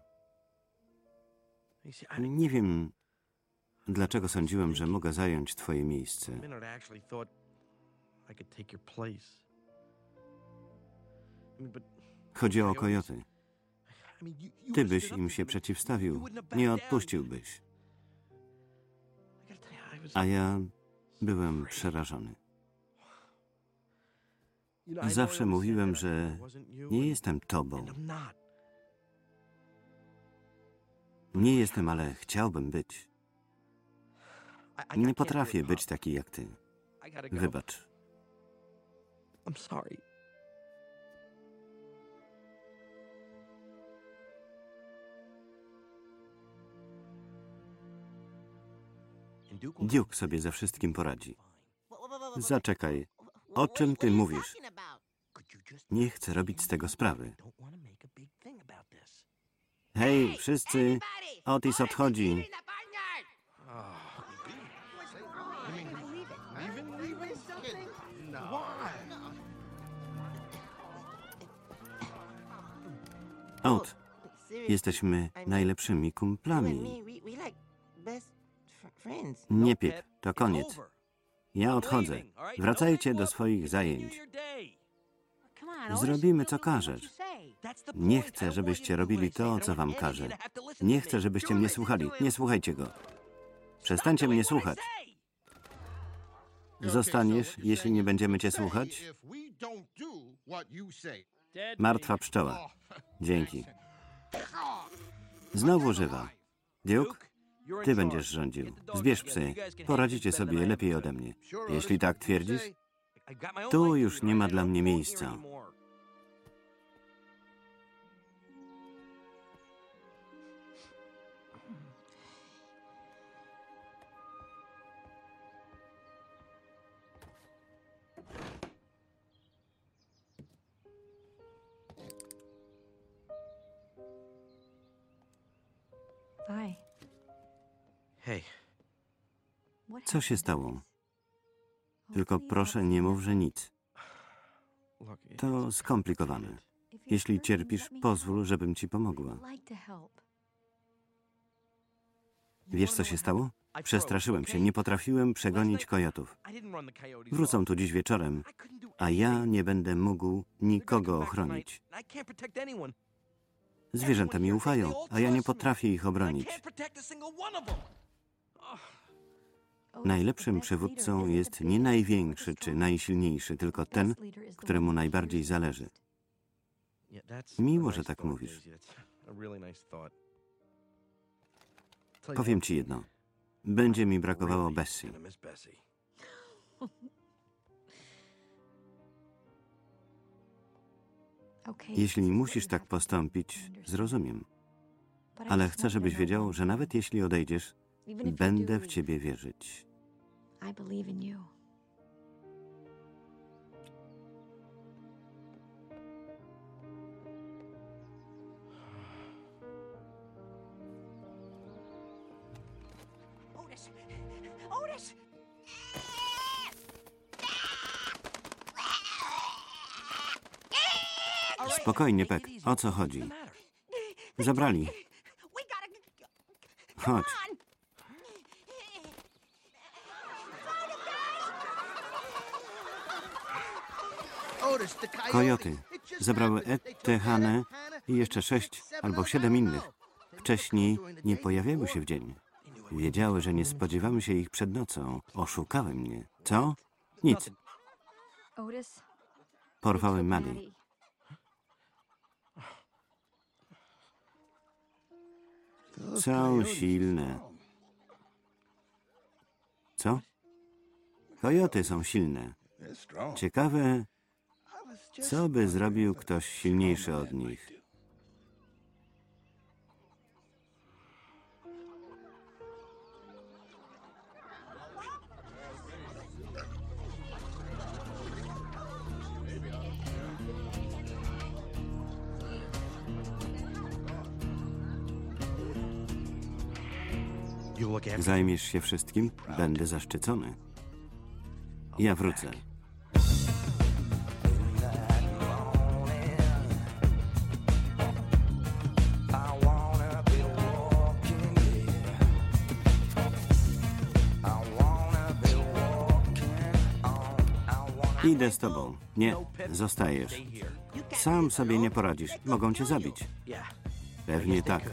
Nie wiem, dlaczego sądziłem, że mogę zająć twoje miejsce. Chodzi o kojoty. Ty byś im się przeciwstawił, nie odpuściłbyś. A ja byłem przerażony. Zawsze mówiłem, że nie jestem tobą. Nie jestem, ale chciałbym być. Nie potrafię być taki jak ty. Wybacz. I'm sorry. Duke sobie ze wszystkim poradzi. Zaczekaj. O czym ty mówisz? Nie chcę robić z tego sprawy. Hej, wszyscy! Otis odchodzi. Out. Jesteśmy najlepszymi kumplami. Nie pip, to koniec. Ja odchodzę. Wracajcie do swoich zajęć. Zrobimy, co każesz. Nie chcę, żebyście robili to, co wam każę. Nie chcę, żebyście mnie słuchali. Nie słuchajcie go. Przestańcie mnie słuchać. Zostaniesz, jeśli nie będziemy cię słuchać? Martwa pszczoła. Dzięki. Znowu żywa. Duke, ty będziesz rządził. Zbierz psy. Poradzicie sobie lepiej ode mnie. Jeśli tak twierdzisz, tu już nie ma dla mnie miejsca. Bye. Co się stało? Tylko proszę nie mów, że nic. To skomplikowane. Jeśli cierpisz, pozwól, żebym ci pomogła. Wiesz, co się stało? Przestraszyłem się, nie potrafiłem przegonić kojotów. Wrócą tu dziś wieczorem, a ja nie będę mógł nikogo ochronić. Zwierzęta mi ufają, a ja nie potrafię ich obronić. Najlepszym przywódcą jest nie największy czy najsilniejszy, tylko ten, któremu najbardziej zależy. Miło, że tak mówisz. Powiem ci jedno. Będzie mi brakowało Bessie. Jeśli musisz tak postąpić, zrozumiem. Ale chcę, żebyś wiedział, że nawet jeśli odejdziesz, będę w ciebie wierzyć. Spokojnie, Pek. O co chodzi? Zabrali. Chodź. Kojoty. Zabrały Ettę, Hanę i jeszcze sześć albo siedem innych. Wcześniej nie pojawiały się w dzień. Wiedziały, że nie spodziewamy się ich przed nocą. Oszukały mnie. Co? Nic. Porwały. Maddie. Są silne. Co? Kojoty są silne. Ciekawe, co by zrobił ktoś silniejszy od nich. Zajmiesz się wszystkim, będę zaszczycony. Ja wrócę. Idę z tobą. Nie, zostajesz. Sam sobie nie poradzisz. Mogą cię zabić. Pewnie tak.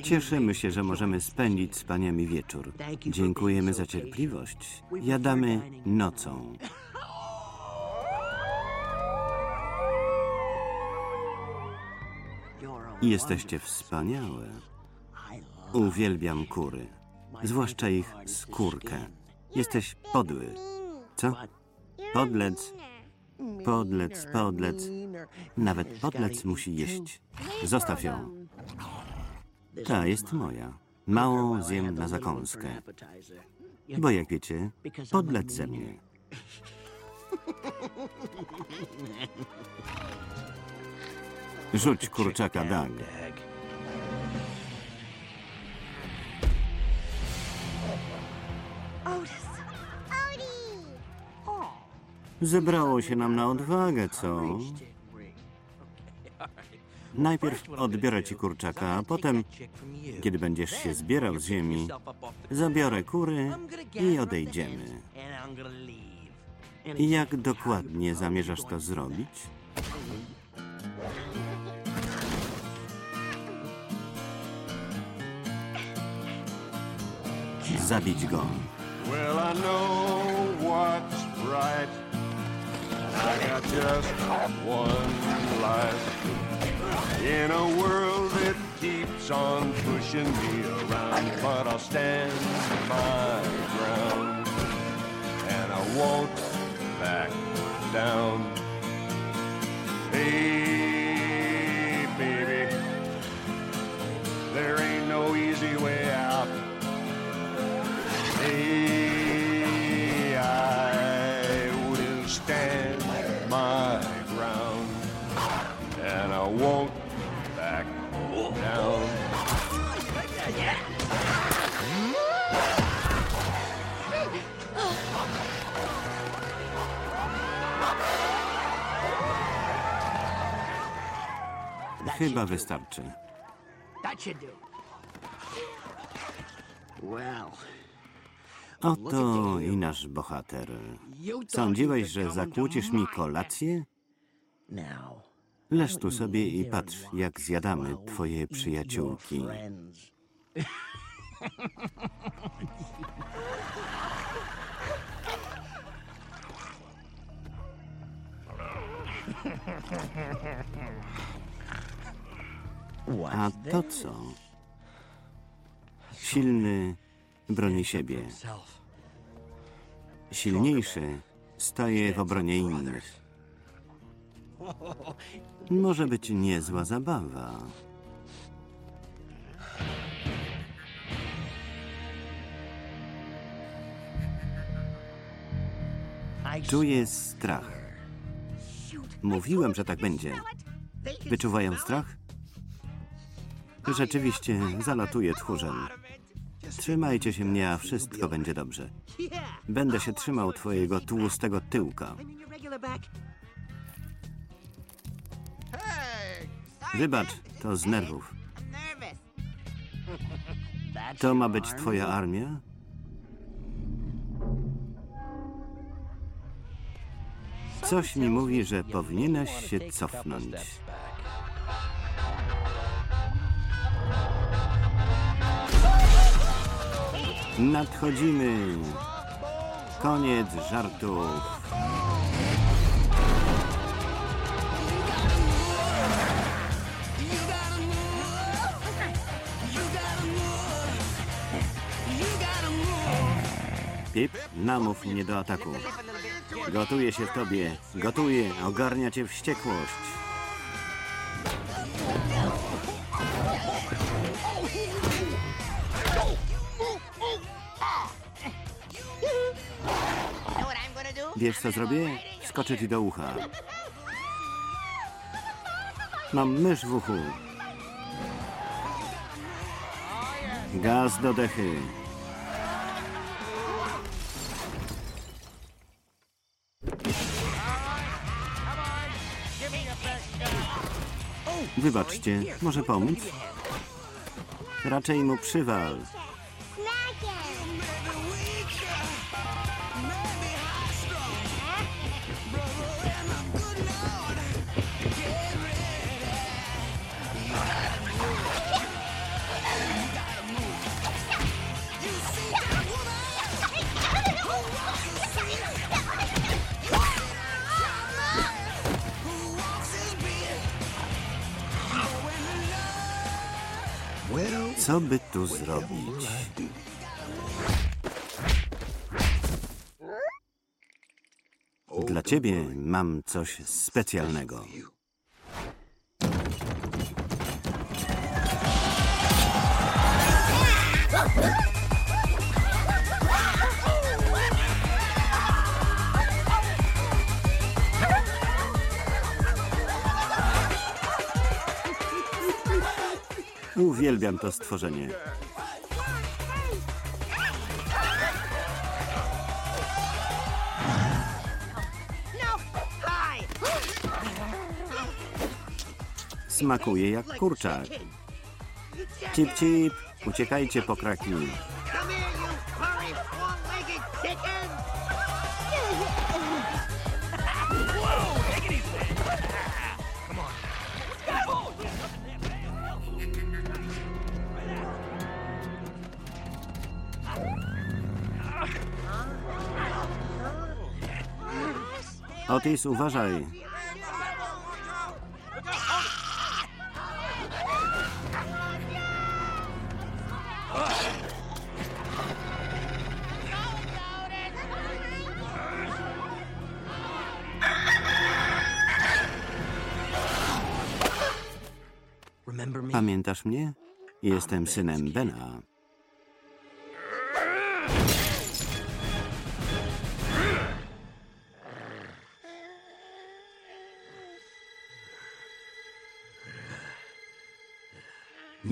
Cieszymy się, że możemy spędzić z paniami wieczór. Dziękujemy za cierpliwość. Jadamy nocą. Jesteście wspaniałe. Uwielbiam kury, zwłaszcza ich skórkę. Jesteś podły. Co? Podlec, podlec, podlec. Nawet podlec musi jeść. Zostaw ją. Ta jest moja. Małą zjem na zakąskę. Bo jak wiecie, podlec ze mnie. Rzuć kurczaka, Dag. Zebrało się nam na odwagę, co? Najpierw odbiorę ci kurczaka, a potem, kiedy będziesz się zbierał z ziemi, zabiorę kury i odejdziemy. Jak dokładnie zamierzasz to zrobić? Zabić go. Well, I know what's right. I got just one life. In a world that keeps on pushing me around, but I'll stand my ground. And I won't back down. Hey, baby, there ain't no easy way out. Hey, I will stand I won't back down. Chyba wystarczy. That should do. Well, Oto i nasz bohater. Sądziłeś, że zakłócisz mi kolację? Leż tu sobie i patrz, jak zjadamy twoje przyjaciółki. A to co? Silny broni siebie. Silniejszy staje w obronie innych. Może być niezła zabawa. Czuję strach. Mówiłem, że tak będzie. Wyczuwają strach? Rzeczywiście zalatuje tchórzem. Trzymajcie się mnie, a wszystko będzie dobrze. Będę się trzymał twojego tłustego tyłka. Wybacz, to z nerwów. To ma być twoja armia? Coś mi mówi, że powinieneś się cofnąć. Nadchodzimy. Koniec żartów. Pip, namów mnie do ataku. Gotuję się w tobie. Gotuję, ogarnia cię wściekłość. Wiesz co zrobię? Skoczę ci do ucha. Mam mysz w uchu. Gaz do dechy. Wybaczcie, może pomóc? Raczej mu przywal. Co by tu zrobić? Dla ciebie mam coś specjalnego. Uwielbiam to stworzenie. Smakuje jak kurczak. Cip, cip, uciekajcie po kraki. Otis, uważaj. Pamiętasz mnie? Jestem synem Bena.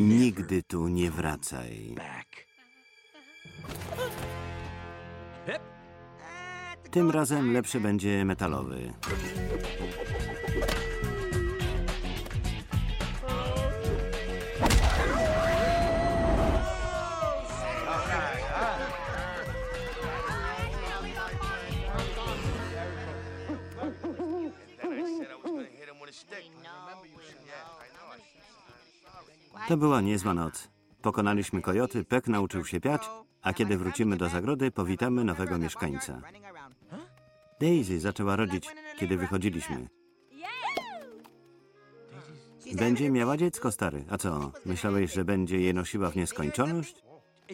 Nigdy tu nie wracaj. Tym razem lepszy będzie metalowy. To była niezła noc. Pokonaliśmy kojoty, Peck nauczył się piać, a kiedy wrócimy do zagrody, powitamy nowego mieszkańca. Daisy zaczęła rodzić, kiedy wychodziliśmy. Będzie miała dziecko, stary. A co, myślałeś, że będzie je nosiła w nieskończoność?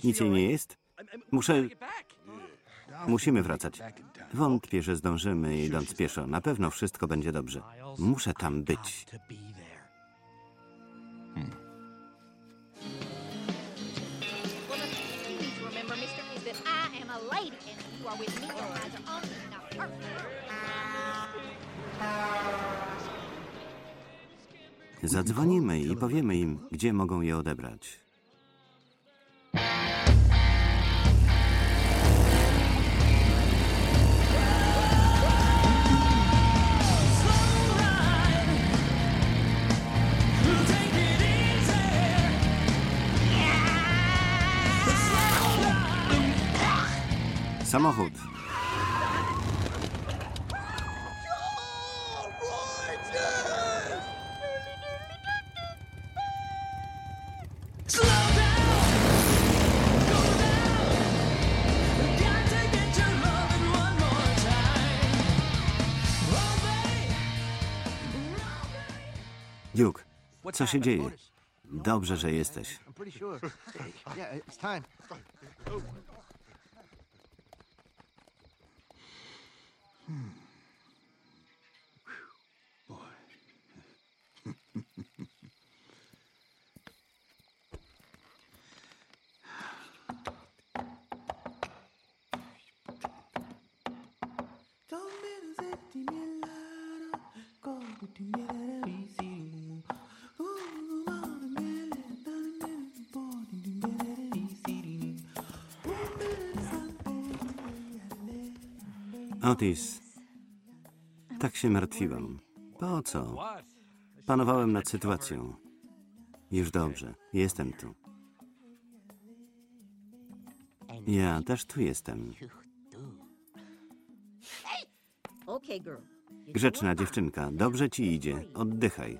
Nic jej nie jest? Muszę... Musimy wracać. Wątpię, że zdążymy idąc pieszo. Na pewno wszystko będzie dobrze. Muszę tam być. Zadzwonimy i powiemy im, gdzie mogą je odebrać. Samochód. Duke, co się dzieje? Dobrze, że jesteś. Otis, tak się martwiłem. Po co? Panowałem nad sytuacją. Już dobrze, jestem tu. Ja też tu jestem. Grzeczna dziewczynka, dobrze ci idzie. Oddychaj.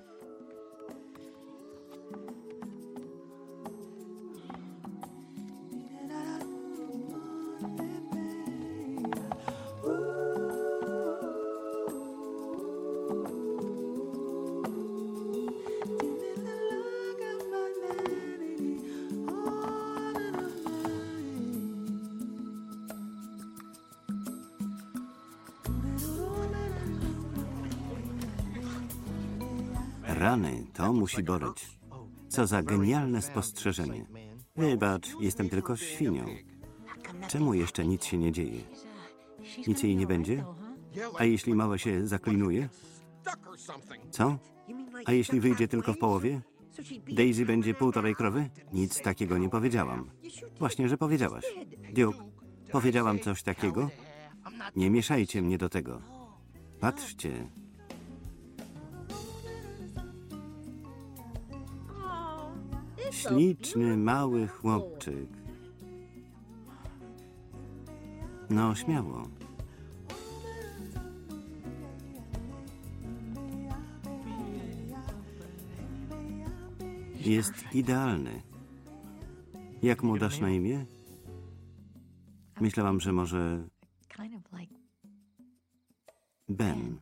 Musi boleć. Co za genialne spostrzeżenie. Wybacz, jestem tylko świnią. Czemu jeszcze nic się nie dzieje? Nic jej nie będzie? A jeśli mała się zaklinuje? Co? A jeśli wyjdzie tylko w połowie? Daisy będzie półtorej krowy? Nic takiego nie powiedziałam. Właśnie, że powiedziałaś. Duke, powiedziałam coś takiego? Nie mieszajcie mnie do tego. Patrzcie. Śliczny, mały chłopczyk. No, śmiało. Jest idealny. Jak mu dasz na imię? Myślałam, że może Ben.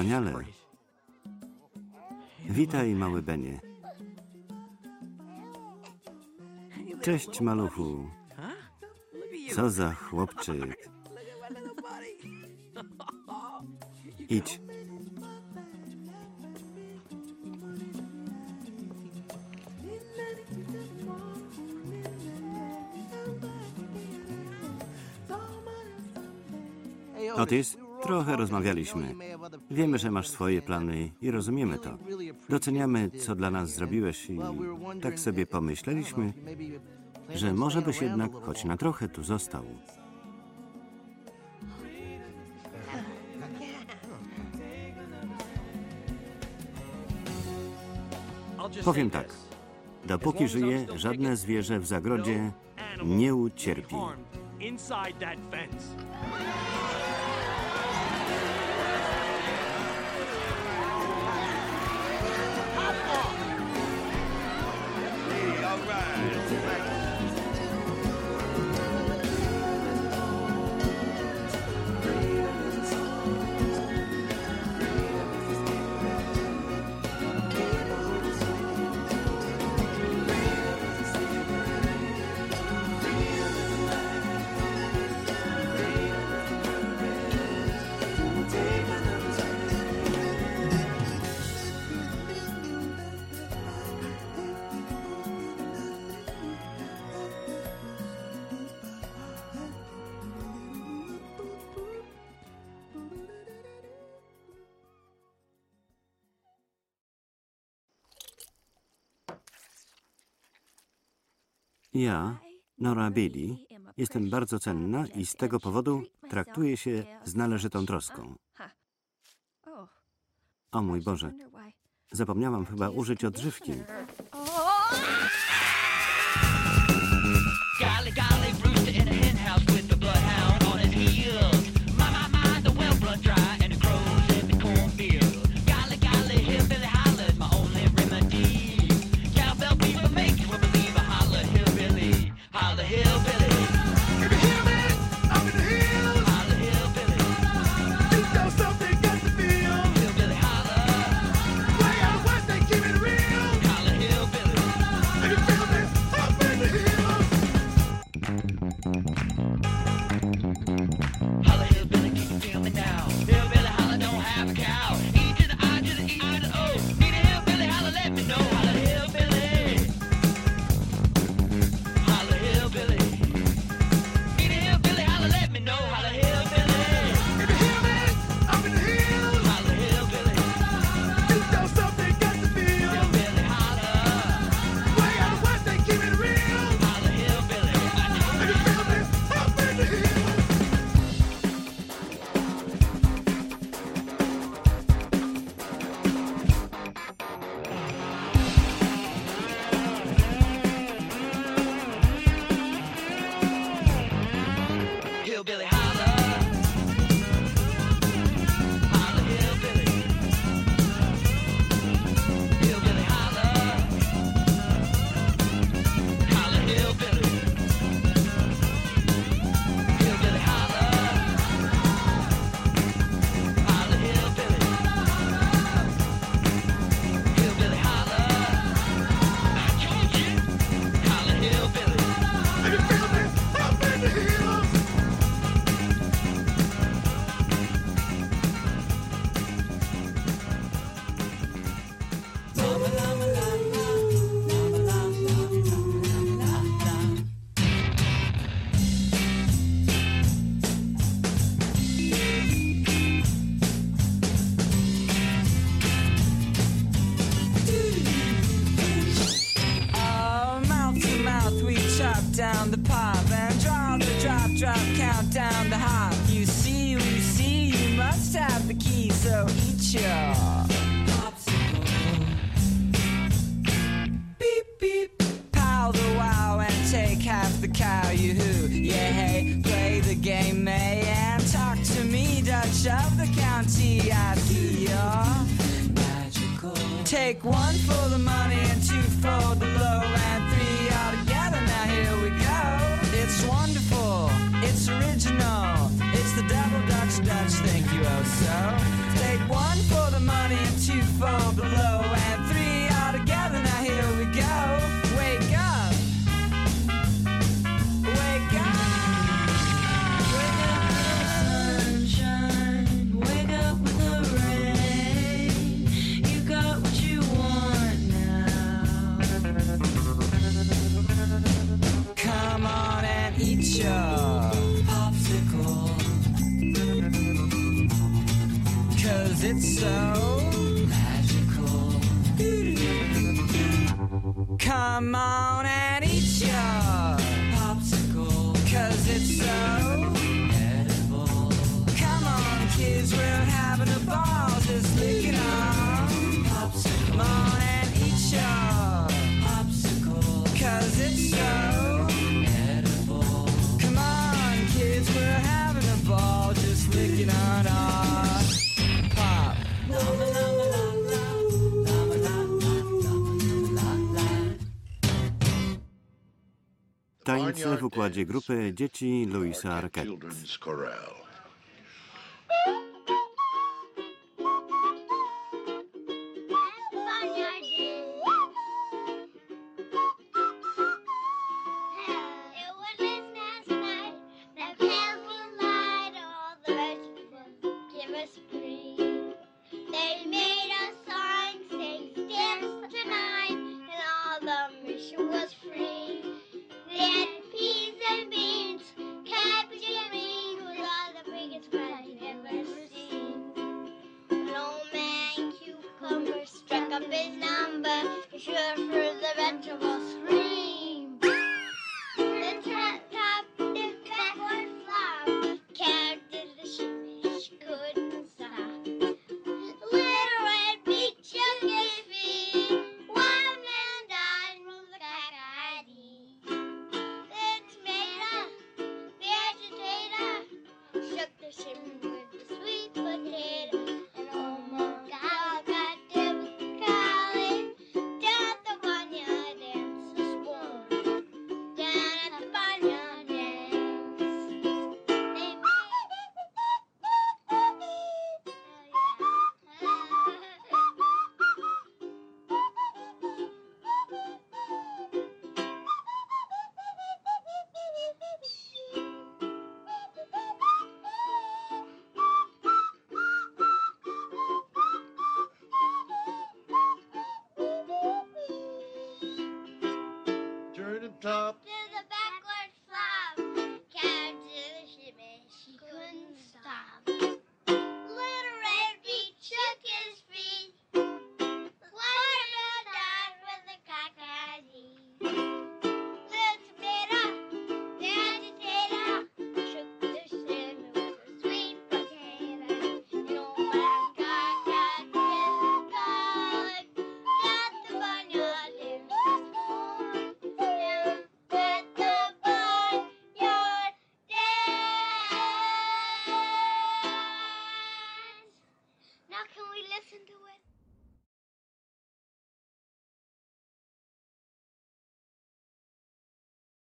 Wspaniale. Witaj, mały Benie. Cześć, maluchu. Co za chłopczyk. Idź. Otis, trochę rozmawialiśmy. Wiemy, że masz swoje plany i rozumiemy to. Doceniamy, co dla nas zrobiłeś i tak sobie pomyśleliśmy, że może byś jednak choć na trochę tu został. Powiem tak. Dopóki żyje, żadne zwierzę w zagrodzie nie ucierpi. Ja, Nora Billy, jestem bardzo cenna i z tego powodu traktuję się z należytą troską. O mój Boże, zapomniałam chyba użyć odżywki. Tańce w układzie grupy dzieci Louisa Arquette.